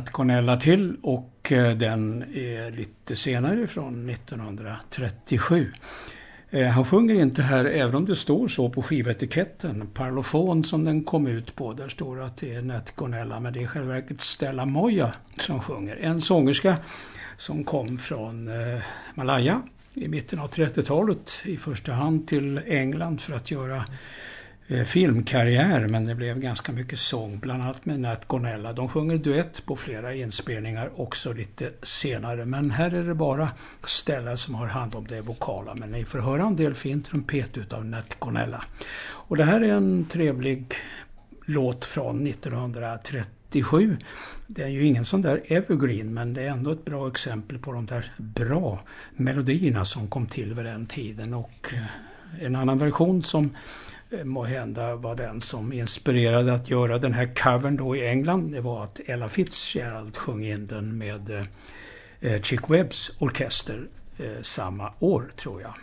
Nationella till och eh, den är lite senare från 1937. Eh, han sjunger inte här, även om det står så på skivetiketten, parlofon som den kom ut på. Där står att det är Nat Gonella, men det är själva verket Stella Moya som sjunger. En sångerska som kom från eh, Malaya i mitten av 30-talet i första hand till England för att göra Eh, filmkarriär men det blev ganska mycket sång, bland annat med Nat Gonella. De sjunger duett på flera inspelningar också lite senare. Men här är det bara Stella som har hand om det vokala. Men ni får höra en del fin trumpet utav Nat Gonella. Och det här är en trevlig låt från 1937. Det är ju ingen sån där evergreen men det är ändå ett bra exempel på de där bra melodierna som kom till vid den tiden. Och eh, en annan version som Eh, må hända var den som inspirerade att göra den här covern då i England. Det var att Ella Fitzgerald sjöng in den med eh, eh, Chick Webbs orkester samma år tror jag.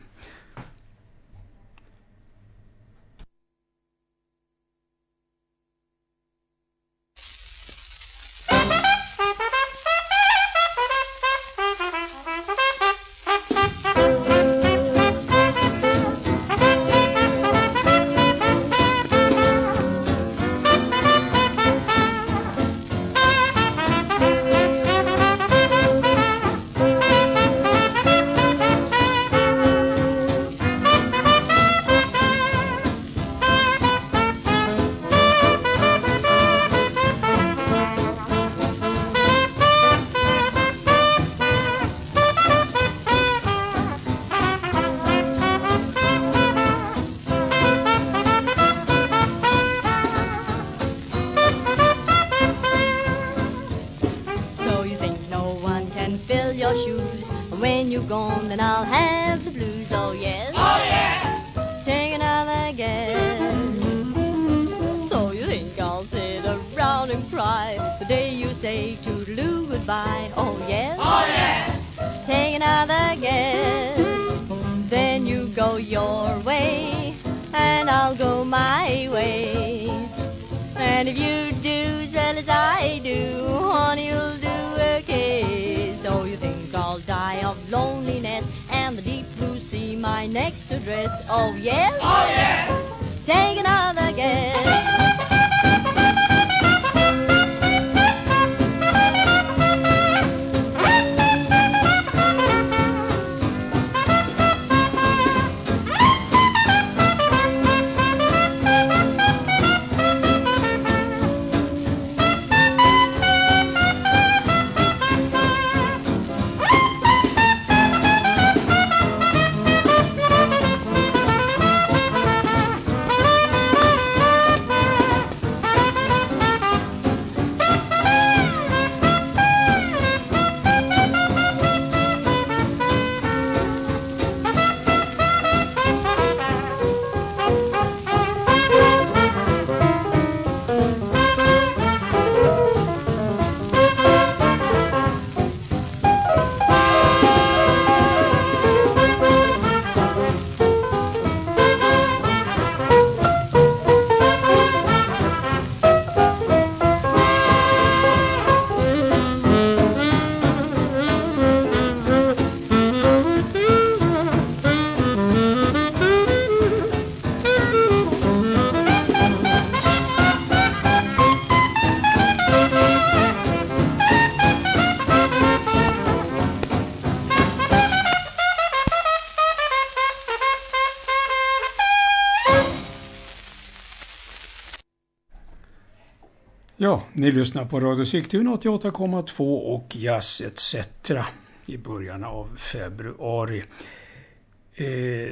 Ni lyssnar på Radio Sigtuna 88,2 och Jazz ETC i början av februari. Eh,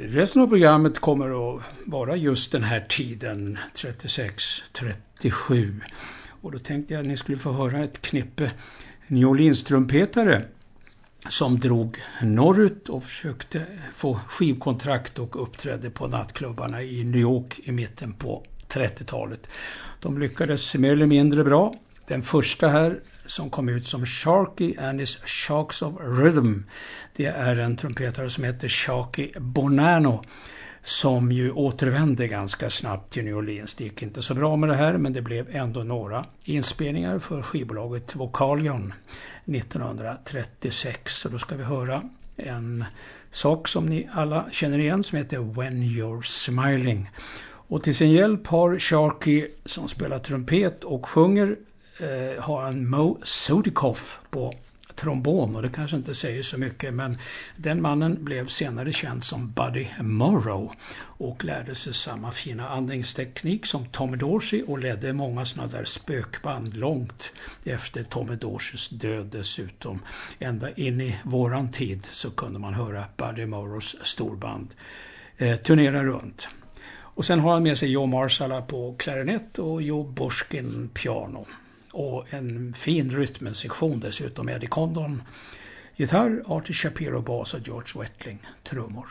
resten av programmet kommer att vara just den här tiden, 36-37. Och då tänkte jag att ni skulle få höra ett knippe New Orleans-trumpetare som drog norrut och försökte få skivkontrakt och uppträdde på nattklubbarna i New York i mitten på 30-talet. De lyckades mer eller mindre bra. Den första här som kom ut som Sharky and his Sharks of Rhythm. Det är en trumpetare som heter Sharky Bonanno som ju återvände ganska snabbt till New Orleans. Det gick inte så bra med det här men det blev ändå några inspelningar för skivbolaget Vocalion 1936. Så då ska vi höra en sak som ni alla känner igen som heter When You're Smiling. Och till sin hjälp har Sharky som spelar trumpet och sjunger eh, har han Mo Sudikoff på trombon och det kanske inte säger så mycket men den mannen blev senare känd som Buddy Morrow och lärde sig samma fina andningsteknik som Tommy Dorsey och ledde många sådana där spökband långt efter Tommy Dorseys död dessutom. Ända in i våran tid så kunde man höra Buddy Morrows storband eh, turnera runt. Och sen har han med sig Joe Marsala på klarinett och Joe Bushkin piano. Och en fin rytmensektion dessutom. Eddie Condon gitarr, Artie Shapiro bas och George Wettling trummor.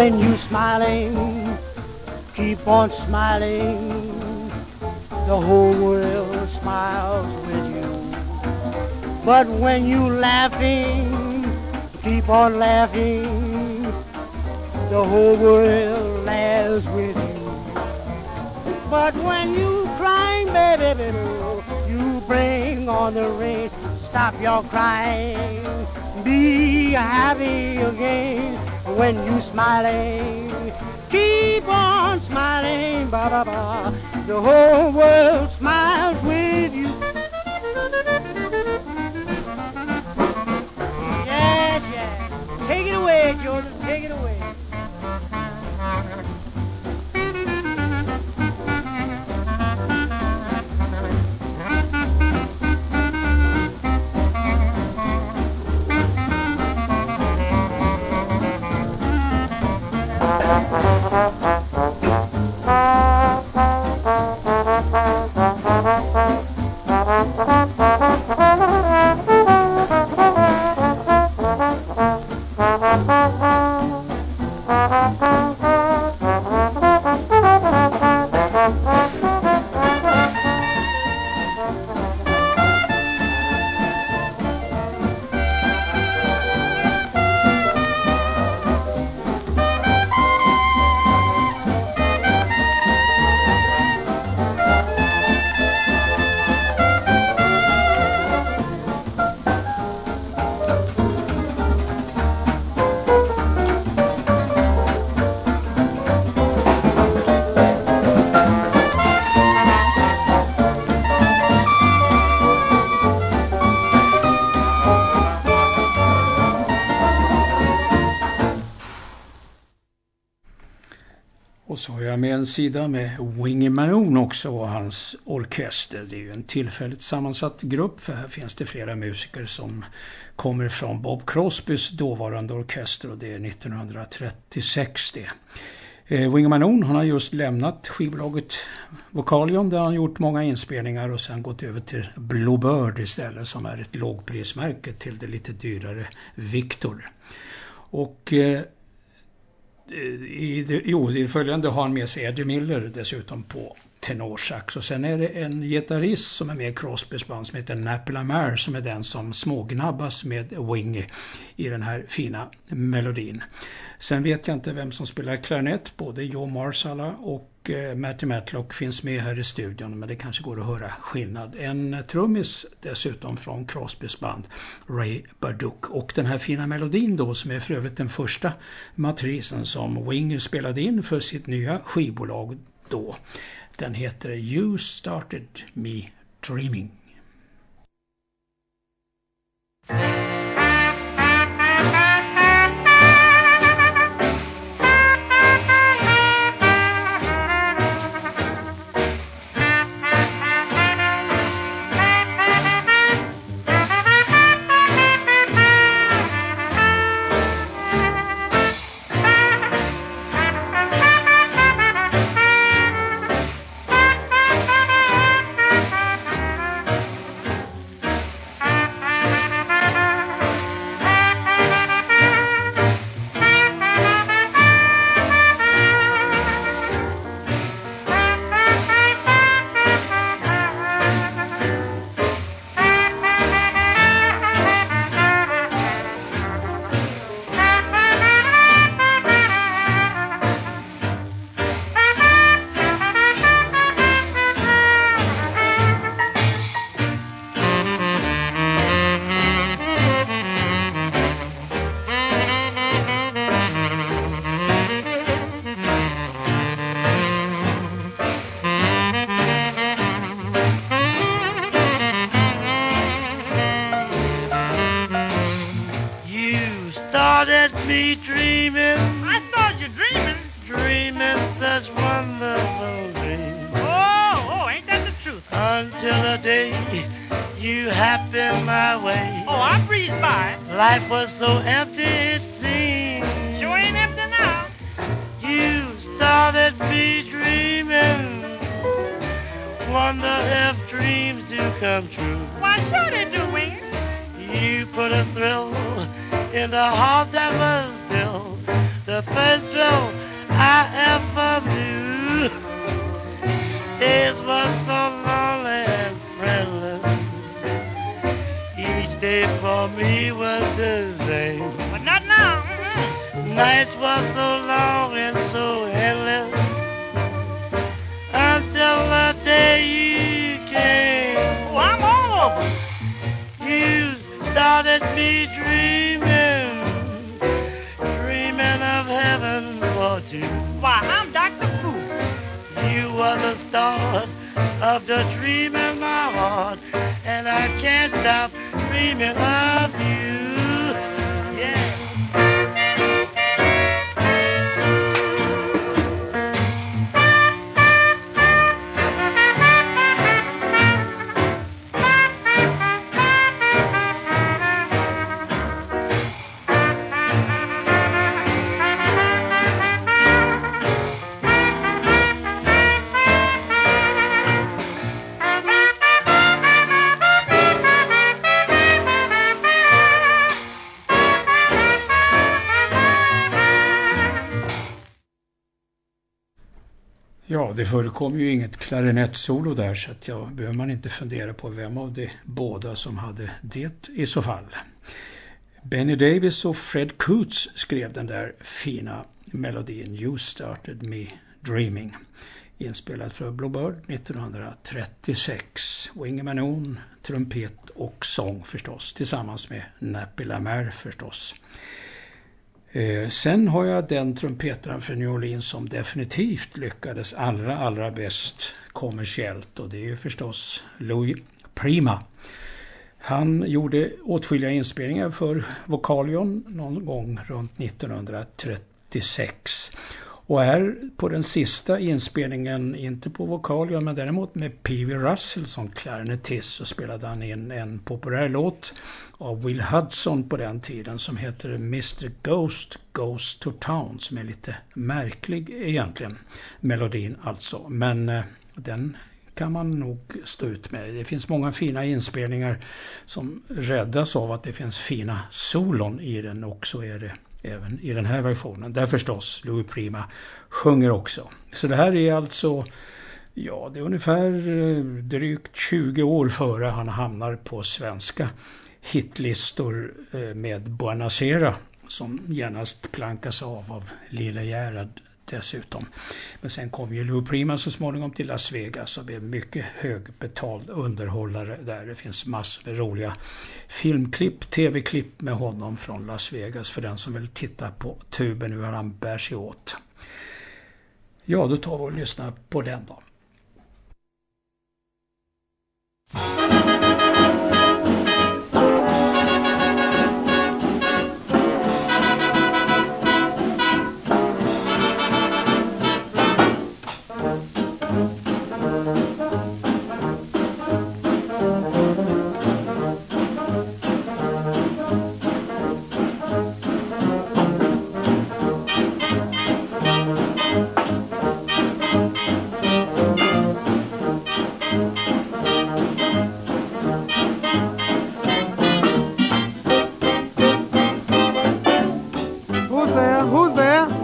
When you are smiling, keep on smiling. The whole world smiles with you. But when you are laughing, keep on laughing. The whole world laughs with you. But when you crying, baby, baby, you bring on the rain. Stop your crying, be happy again. When you smiling. Keep on smiling, ba ba ba. The whole world smiles with Och en sida med Wingy Maroon också och hans orkester. Det är ju en tillfälligt sammansatt grupp för här finns det flera musiker som kommer från Bob Crosbys dåvarande orkester och det är 1936 det. Eh, Wingy Maroon han har just lämnat skivbolaget Vocalion där han gjort många inspelningar och sen gått över till Bluebird istället som är ett lågprismärke till det lite dyrare Victor. Och eh, Eh, i det, jo, i det följande har han med sig Eddie Miller dessutom på tenorsax. Och sen är det en gitarrist som är med i Crosbys band som heter Nappy som är den som smågnabbas med Wing i den här fina melodin. Sen vet jag inte vem som spelar klarinett. Både Joe Marsala och och eh, Matty Matlock finns med här i studion men det kanske går att höra skillnad. En trummis dessutom från Crosbys band, Ray Barduk. Och den här fina melodin då som är för övrigt den första matrisen som Wingy spelade in för sitt nya skivbolag då. Den heter You started me dreaming. Kom det ju inget klarinettsolo där så att ja, behöver man inte fundera på vem av de båda som hade det i så fall. Benny Davis och Fred Coots skrev den där fina melodin You started me dreaming. Inspelad för Bluebird 1936. Och Ingemar Noon, trumpet och sång förstås tillsammans med Nappy Lamar förstås. Eh, sen har jag den trumpetaren för New Orleans som definitivt lyckades allra, allra bäst kommersiellt och det är ju förstås Louis Prima. Han gjorde åtskilliga inspelningar för Vocalion någon gång runt 1936 och här på den sista inspelningen, inte på vokal men däremot med P.V. Russell som klarinettist så spelade han in en populär låt av Will Hudson på den tiden som heter Mr Ghost Goes to Town som är lite märklig egentligen. Melodin alltså. Men eh, den kan man nog stå ut med. Det finns många fina inspelningar som räddas av att det finns fina solon i den och så är det även i den här versionen. Där förstås Louis Prima sjunger också. Så det här är alltså Ja, det är ungefär eh, drygt 20 år före han hamnar på svenska hitlistor eh, med Buonasera som genast plankas av av Lilla Gerhard dessutom. Men sen kom ju Lou Prima så småningom till Las Vegas och blev mycket högbetald underhållare där. Det finns massor med roliga filmklipp, tv-klipp med honom från Las Vegas för den som vill titta på tuben hur han bär sig åt. Ja, då tar vi och lyssnar på den då.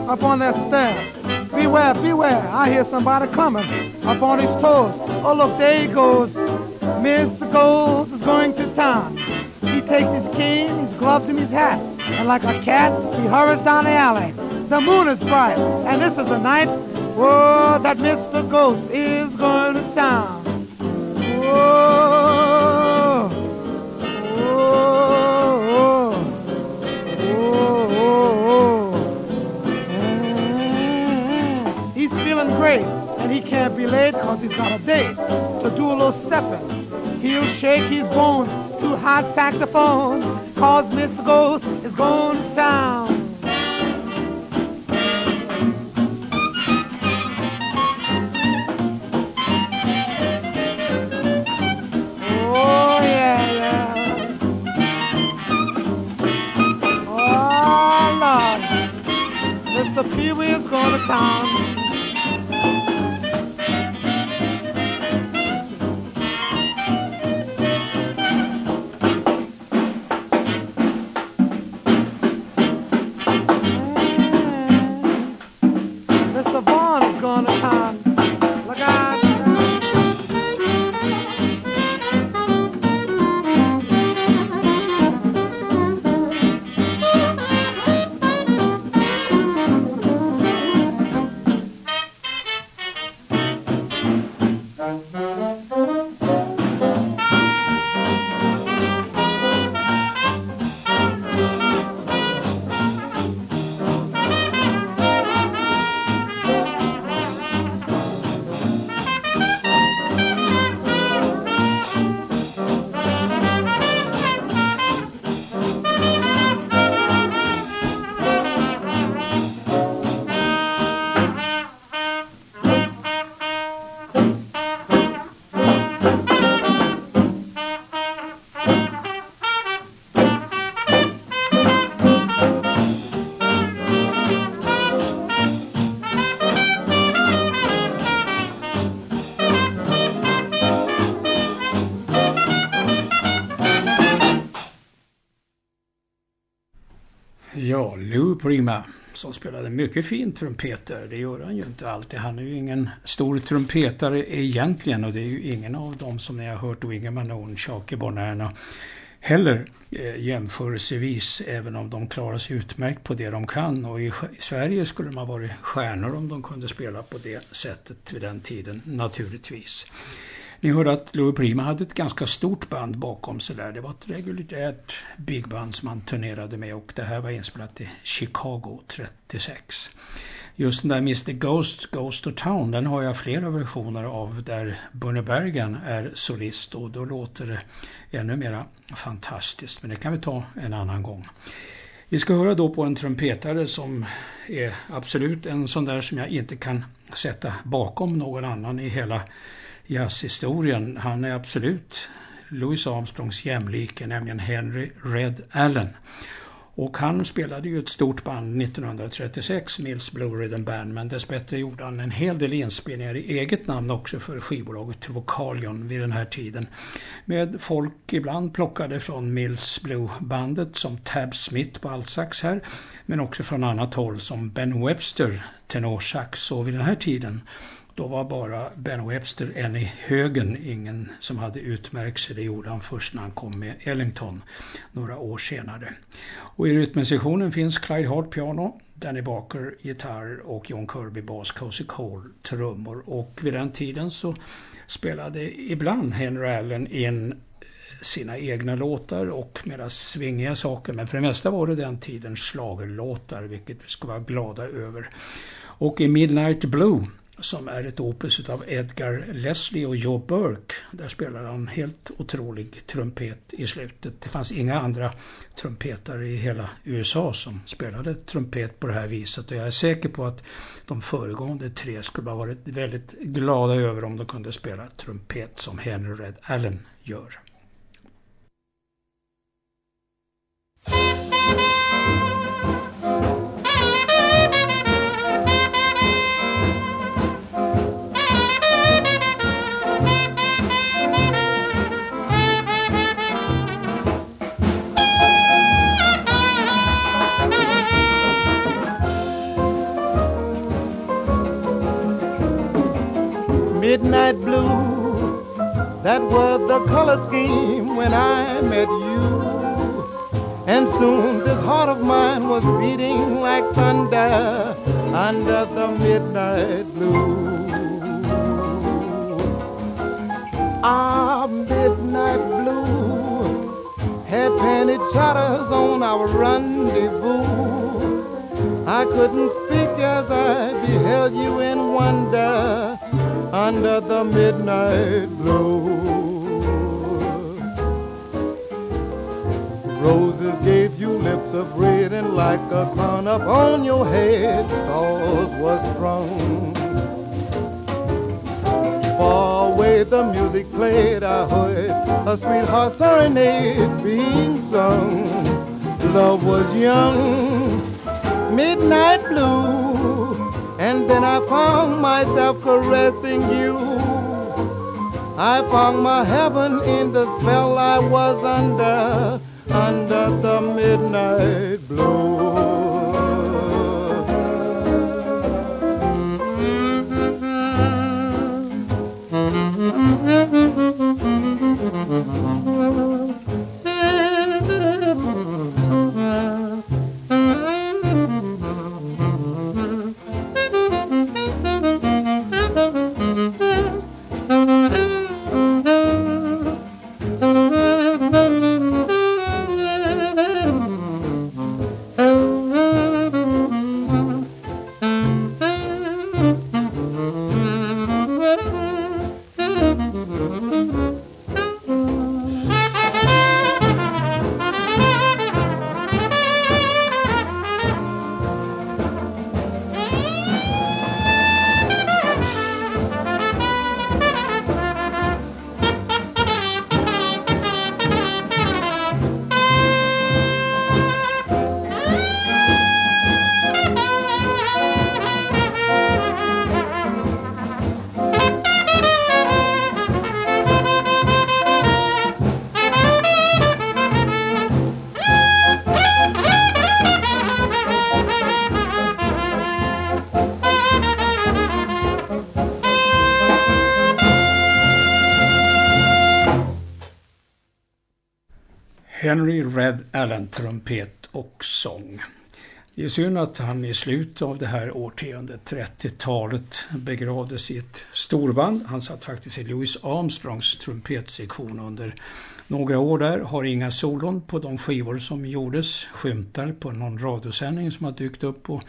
Up on that stair. Beware, beware. I hear somebody coming up on his toes. Oh, look, there he goes. Mr. Goals is going to town. He takes his cane, his gloves, and his hat. And like a cat, he hurries down the alley. The moon is bright, and this is the night. Oh, that Mr. Ghost is going to town. Oh, can't be late because he's got a date to do a little stepping. He'll shake his bones to hot saxophone, cause Mr. Ghost is going to town. Oh. Oh. Mr. Pee Wee is Prima som spelade mycket fin trumpet där. Det gör han ju inte alltid. Han är ju ingen stor trumpetare egentligen och det är ju ingen av dem som ni har hört Winger Manon, Chake Bonnerna heller eh, jämförelsevis, även om de klarar sig utmärkt på det de kan. Och i, i Sverige skulle de ha varit stjärnor om de kunde spela på det sättet vid den tiden, naturligtvis. Ni hörde att Louis Prima hade ett ganska stort band bakom sig där. Det var ett reguljärt big band som han turnerade med och det här var inspelat i Chicago 36. Just den där Mr Ghost, Ghost of Town, den har jag flera versioner av där Bunny Bergen är solist och då låter det ännu mera fantastiskt. Men det kan vi ta en annan gång. Vi ska höra då på en trumpetare som är absolut en sån där som jag inte kan sätta bakom någon annan i hela jazzhistorien. Han är absolut Louis Armstrongs jämlike, nämligen Henry Red Allen. Och han spelade ju ett stort band 1936, Mills Blue Rhythm Band, men dessbättre gjorde han en hel del inspelningar i eget namn också för skivbolaget Vocalion vid den här tiden. Med folk ibland plockade från Mills Blue-bandet som Tab Smith på altsax här, men också från annat håll som Ben Webster tenorsax. Och vid den här tiden då var bara Ben Webster en i högen, ingen som hade utmärkt sig. Det gjorde han först när han kom med Ellington några år senare. Och i rytmsektionen finns Clyde Hart piano, Danny Barker gitarr och John Kirby bas, Cozy Cole trummor. Och vid den tiden så spelade ibland Henry Allen in eh, sina egna låtar och mera svingiga saker. Men för det mesta var det den tidens slagerlåtar, vilket vi ska vara glada över. Och i Midnight Blue som är ett opus av Edgar Leslie och Joe Burke. Där spelar han helt otrolig trumpet i slutet. Det fanns inga andra trumpetare i hela USA som spelade trumpet på det här viset och jag är säker på att de föregående tre skulle ha varit väldigt glada över om de kunde spela trumpet som Henry Red Allen gör. Midnight blue. That was the color scheme when I met you. And soon this heart of mine was beating like thunder under the midnight blue. Ah, midnight blue had painted shadows on our rendezvous. I couldn't speak as I beheld you in wonder under the midnight blue. Roses gave you lips of red and like a crown upon your head, stars was strung. Far away the music played, I heard a sweetheart serenade being sung. Love was young, midnight blue and then I found myself caressing you. I found my heaven in the spell I was under, under the midnight blue. Även trumpet och sång. Det är synd att han i slutet av det här årtiondet, 30-talet, begravdes i ett storband. Han satt faktiskt i Louis Armstrongs trumpetsektion under några år där. Har inga solon på de skivor som gjordes. Skymtar på någon radiosändning som har dykt upp på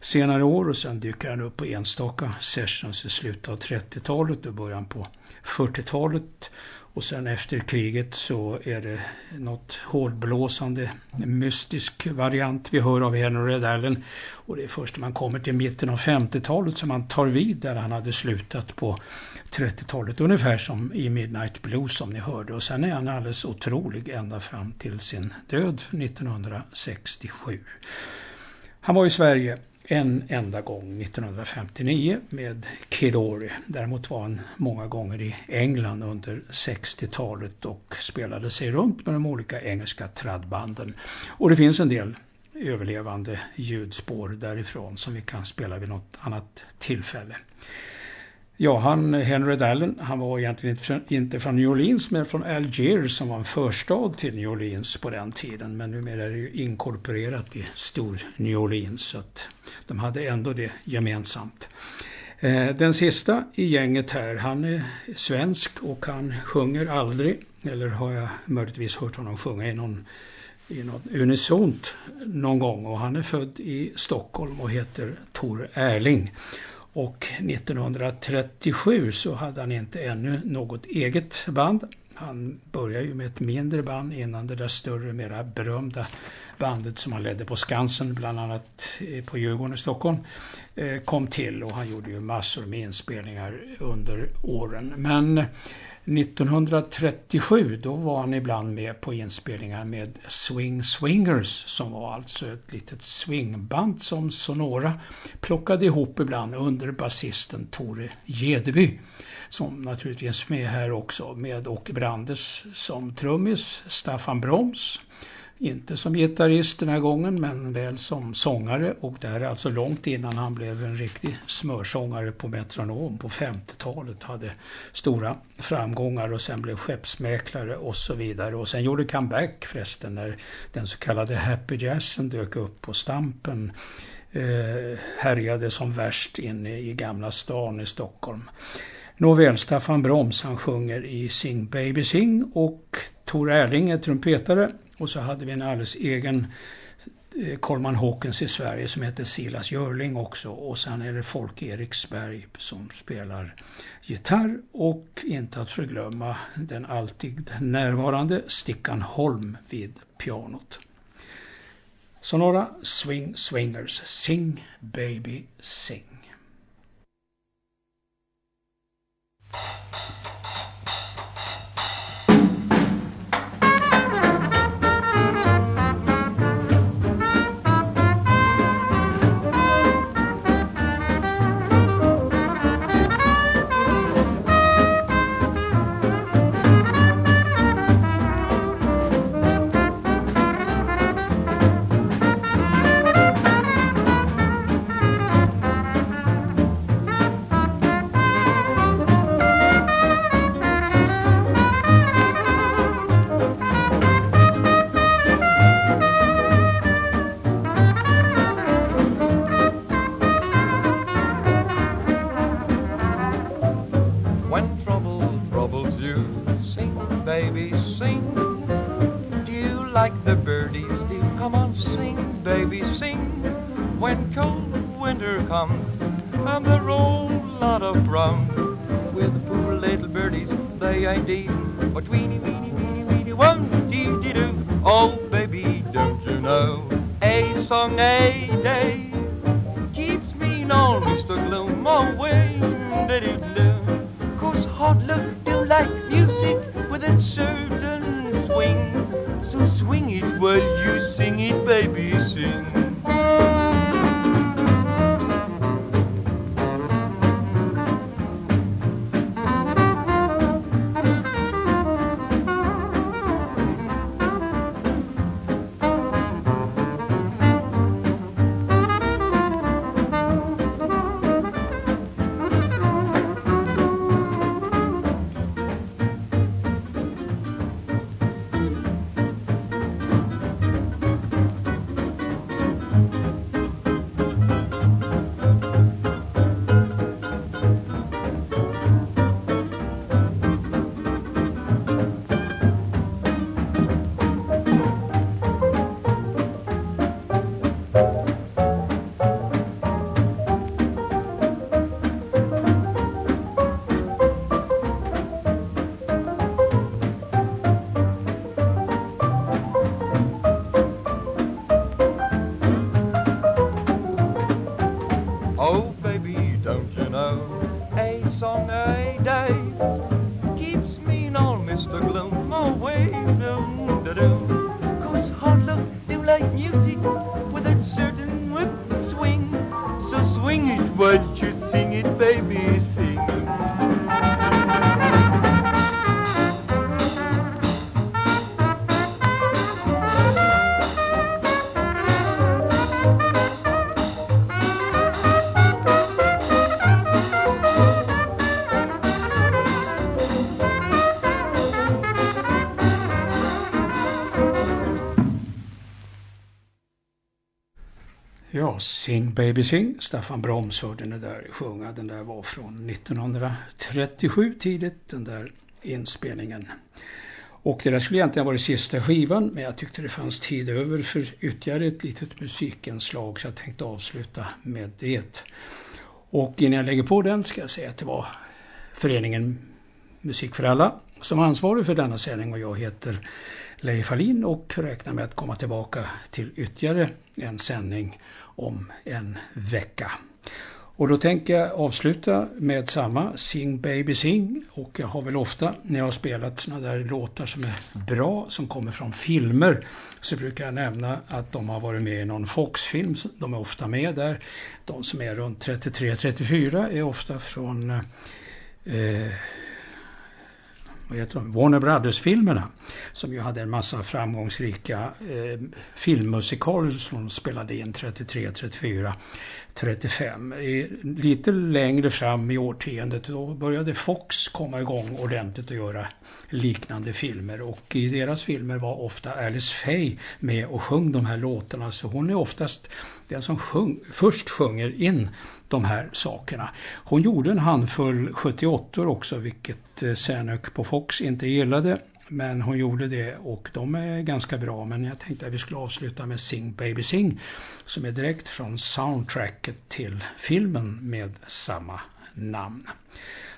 senare år och sen dyker han upp på enstaka sessions i slutet av 30-talet och början på 40-talet. Och sen efter kriget så är det något hårdblåsande mystisk variant vi hör av Henry Red Allen. Och det är först när man kommer till mitten av 50-talet som man tar vid där han hade slutat på 30-talet. Ungefär som i Midnight Blues som ni hörde. Och sen är han alldeles otrolig ända fram till sin död 1967. Han var i Sverige en enda gång 1959 med Kid Ory. Däremot var han många gånger i England under 60-talet och spelade sig runt med de olika engelska tradbanden. Och det finns en del överlevande ljudspår därifrån som vi kan spela vid något annat tillfälle. Ja, han, Henry Allen, han var egentligen inte från, inte från New Orleans men från Algiers som var en förstad till New Orleans på den tiden. Men numera är det ju inkorporerat i stor New Orleans så att de hade ändå det gemensamt. Eh, den sista i gänget här, han är svensk och han sjunger aldrig, eller har jag möjligtvis hört honom sjunga i någon i något unisont någon gång och han är född i Stockholm och heter Tor Erling. Och 1937 så hade han inte ännu något eget band. Han började ju med ett mindre band innan det där större, mera berömda bandet som han ledde på Skansen, bland annat eh, på Djurgården i Stockholm, eh, kom till och han gjorde ju massor med inspelningar under åren. Men 1937 då var han ibland med på inspelningar med Swing Swingers som var alltså ett litet swingband som Sonora plockade ihop ibland under basisten Tore Gedeby som naturligtvis med här också med Åke Brandes som trummis, Staffan Broms inte som gitarrist den här gången, men väl som sångare och det här är alltså långt innan han blev en riktig smörsångare på Metronom på 50-talet. Hade stora framgångar och sen blev skeppsmäklare och så vidare. Och sen gjorde comeback förresten när den så kallade happy jazzen dök upp på Stampen. Eh, härjade som värst inne i Gamla stan i Stockholm. Nåväl, Staffan Broms han sjunger i Sing Baby Sing och Tor Erling är trumpetare och så hade vi en alldeles egen eh, Coleman Hawkins i Sverige som heter Silas Görling också och sen är det Folk Eriksberg som spelar gitarr och inte att förglömma den alltid närvarande Stickan Holm vid pianot. Så några swing swingers, sing baby sing. the birdies do. Come on, sing, baby, sing. When cold winter comes, and the roll lot of rum. With poor little birdies, they ain't eating but weeny, weeny, weeny, weeny, one, dee, dee, doo. Oh, baby, don't you know? A song, a day keeps me in all Mr. Gloom oh, away, dee, dee, doo. Cause hot love baby sing. Sing Baby Sing. Staffan Broms hörde ni där sjunga. Den där var från 1937 tidigt, den där inspelningen. Och det där skulle egentligen vara varit sista skivan, men jag tyckte det fanns tid över för ytterligare ett litet musikinslag, så jag tänkte avsluta med det. Och innan jag lägger på den ska jag säga att det var föreningen Musik för alla som ansvarig för denna sändning och jag heter Leif Hallin och räknar med att komma tillbaka till ytterligare en sändning om en vecka. Och då tänker jag avsluta med samma Sing Baby Sing och jag har väl ofta när jag har spelat sådana där låtar som är bra som kommer från filmer så brukar jag nämna att de har varit med i någon Fox-film. De är ofta med där. De som är runt 33-34 är ofta från eh, vad heter de? Warner Brothers-filmerna som ju hade en massa framgångsrika eh, filmmusikaler som de spelade in 33, 34, 35. I, lite längre fram i årtiondet då började Fox komma igång ordentligt och göra liknande filmer och i deras filmer var ofta Alice Faye med och sjöng de här låtarna så hon är oftast den som sjung, först sjunger in de här sakerna. Hon gjorde en handfull 78 också, vilket eh, Sernök på Fox inte gillade. Men hon gjorde det och de är ganska bra. Men jag tänkte att vi skulle avsluta med Sing Baby Sing som är direkt från soundtracket till filmen med samma namn.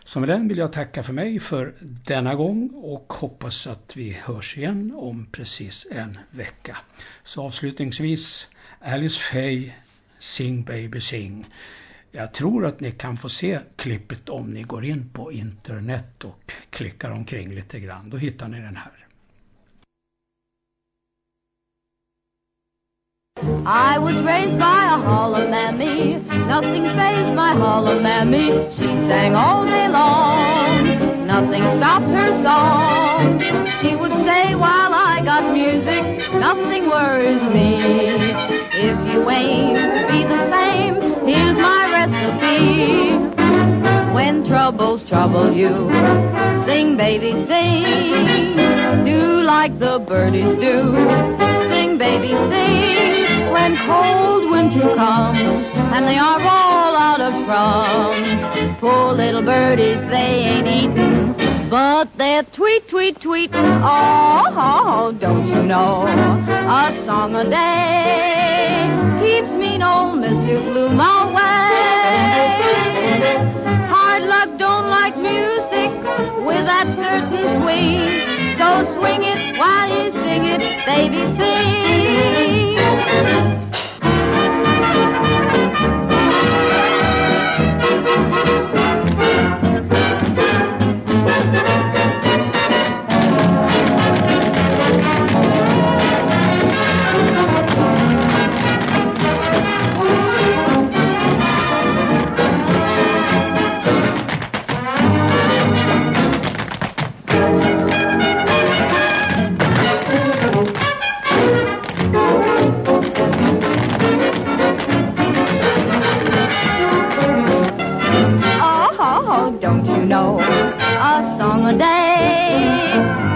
Så med den vill jag tacka för mig för denna gång och hoppas att vi hörs igen om precis en vecka. Så avslutningsvis Alice Faye, Sing Baby Sing. Jag tror att ni kan få se klippet om ni går in på internet och klickar omkring lite grann. Då hittar ni den här. I was raised by a holla mammy. Nothing fazed my holla mammy. She sang all day long. Nothing stopped her song. She would say while I got music, nothing worries me. If you aim to be the same, here's my recipe. When troubles trouble you, sing baby sing. Do like the birdies do. Sing baby sing. When cold winter comes and they are all out of crumbs. Poor little birdies, they ain't eating. But they're tweet, tweet, tweeting. Oh, oh, don't you know? A song a day keeps mean old Mr. Blue away. Music with that certain swing. So swing it while you sing it, baby, sing. Oh, day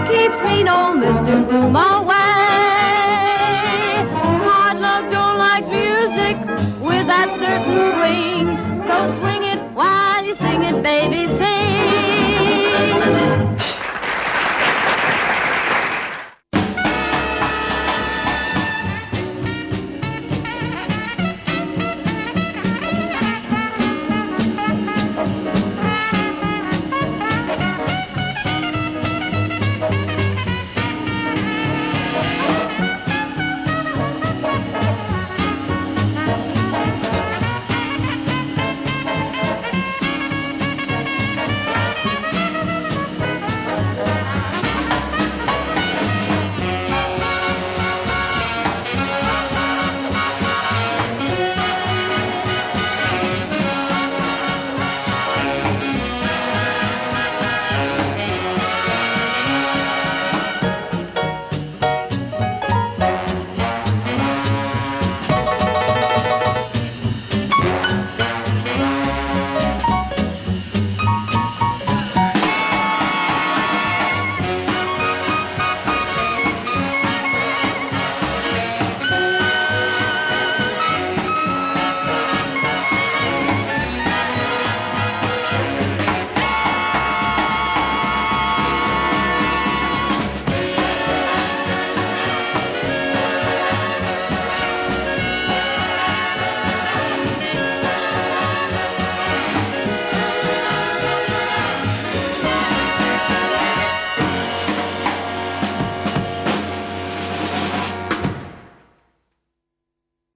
keeps mean old Mr. Gloom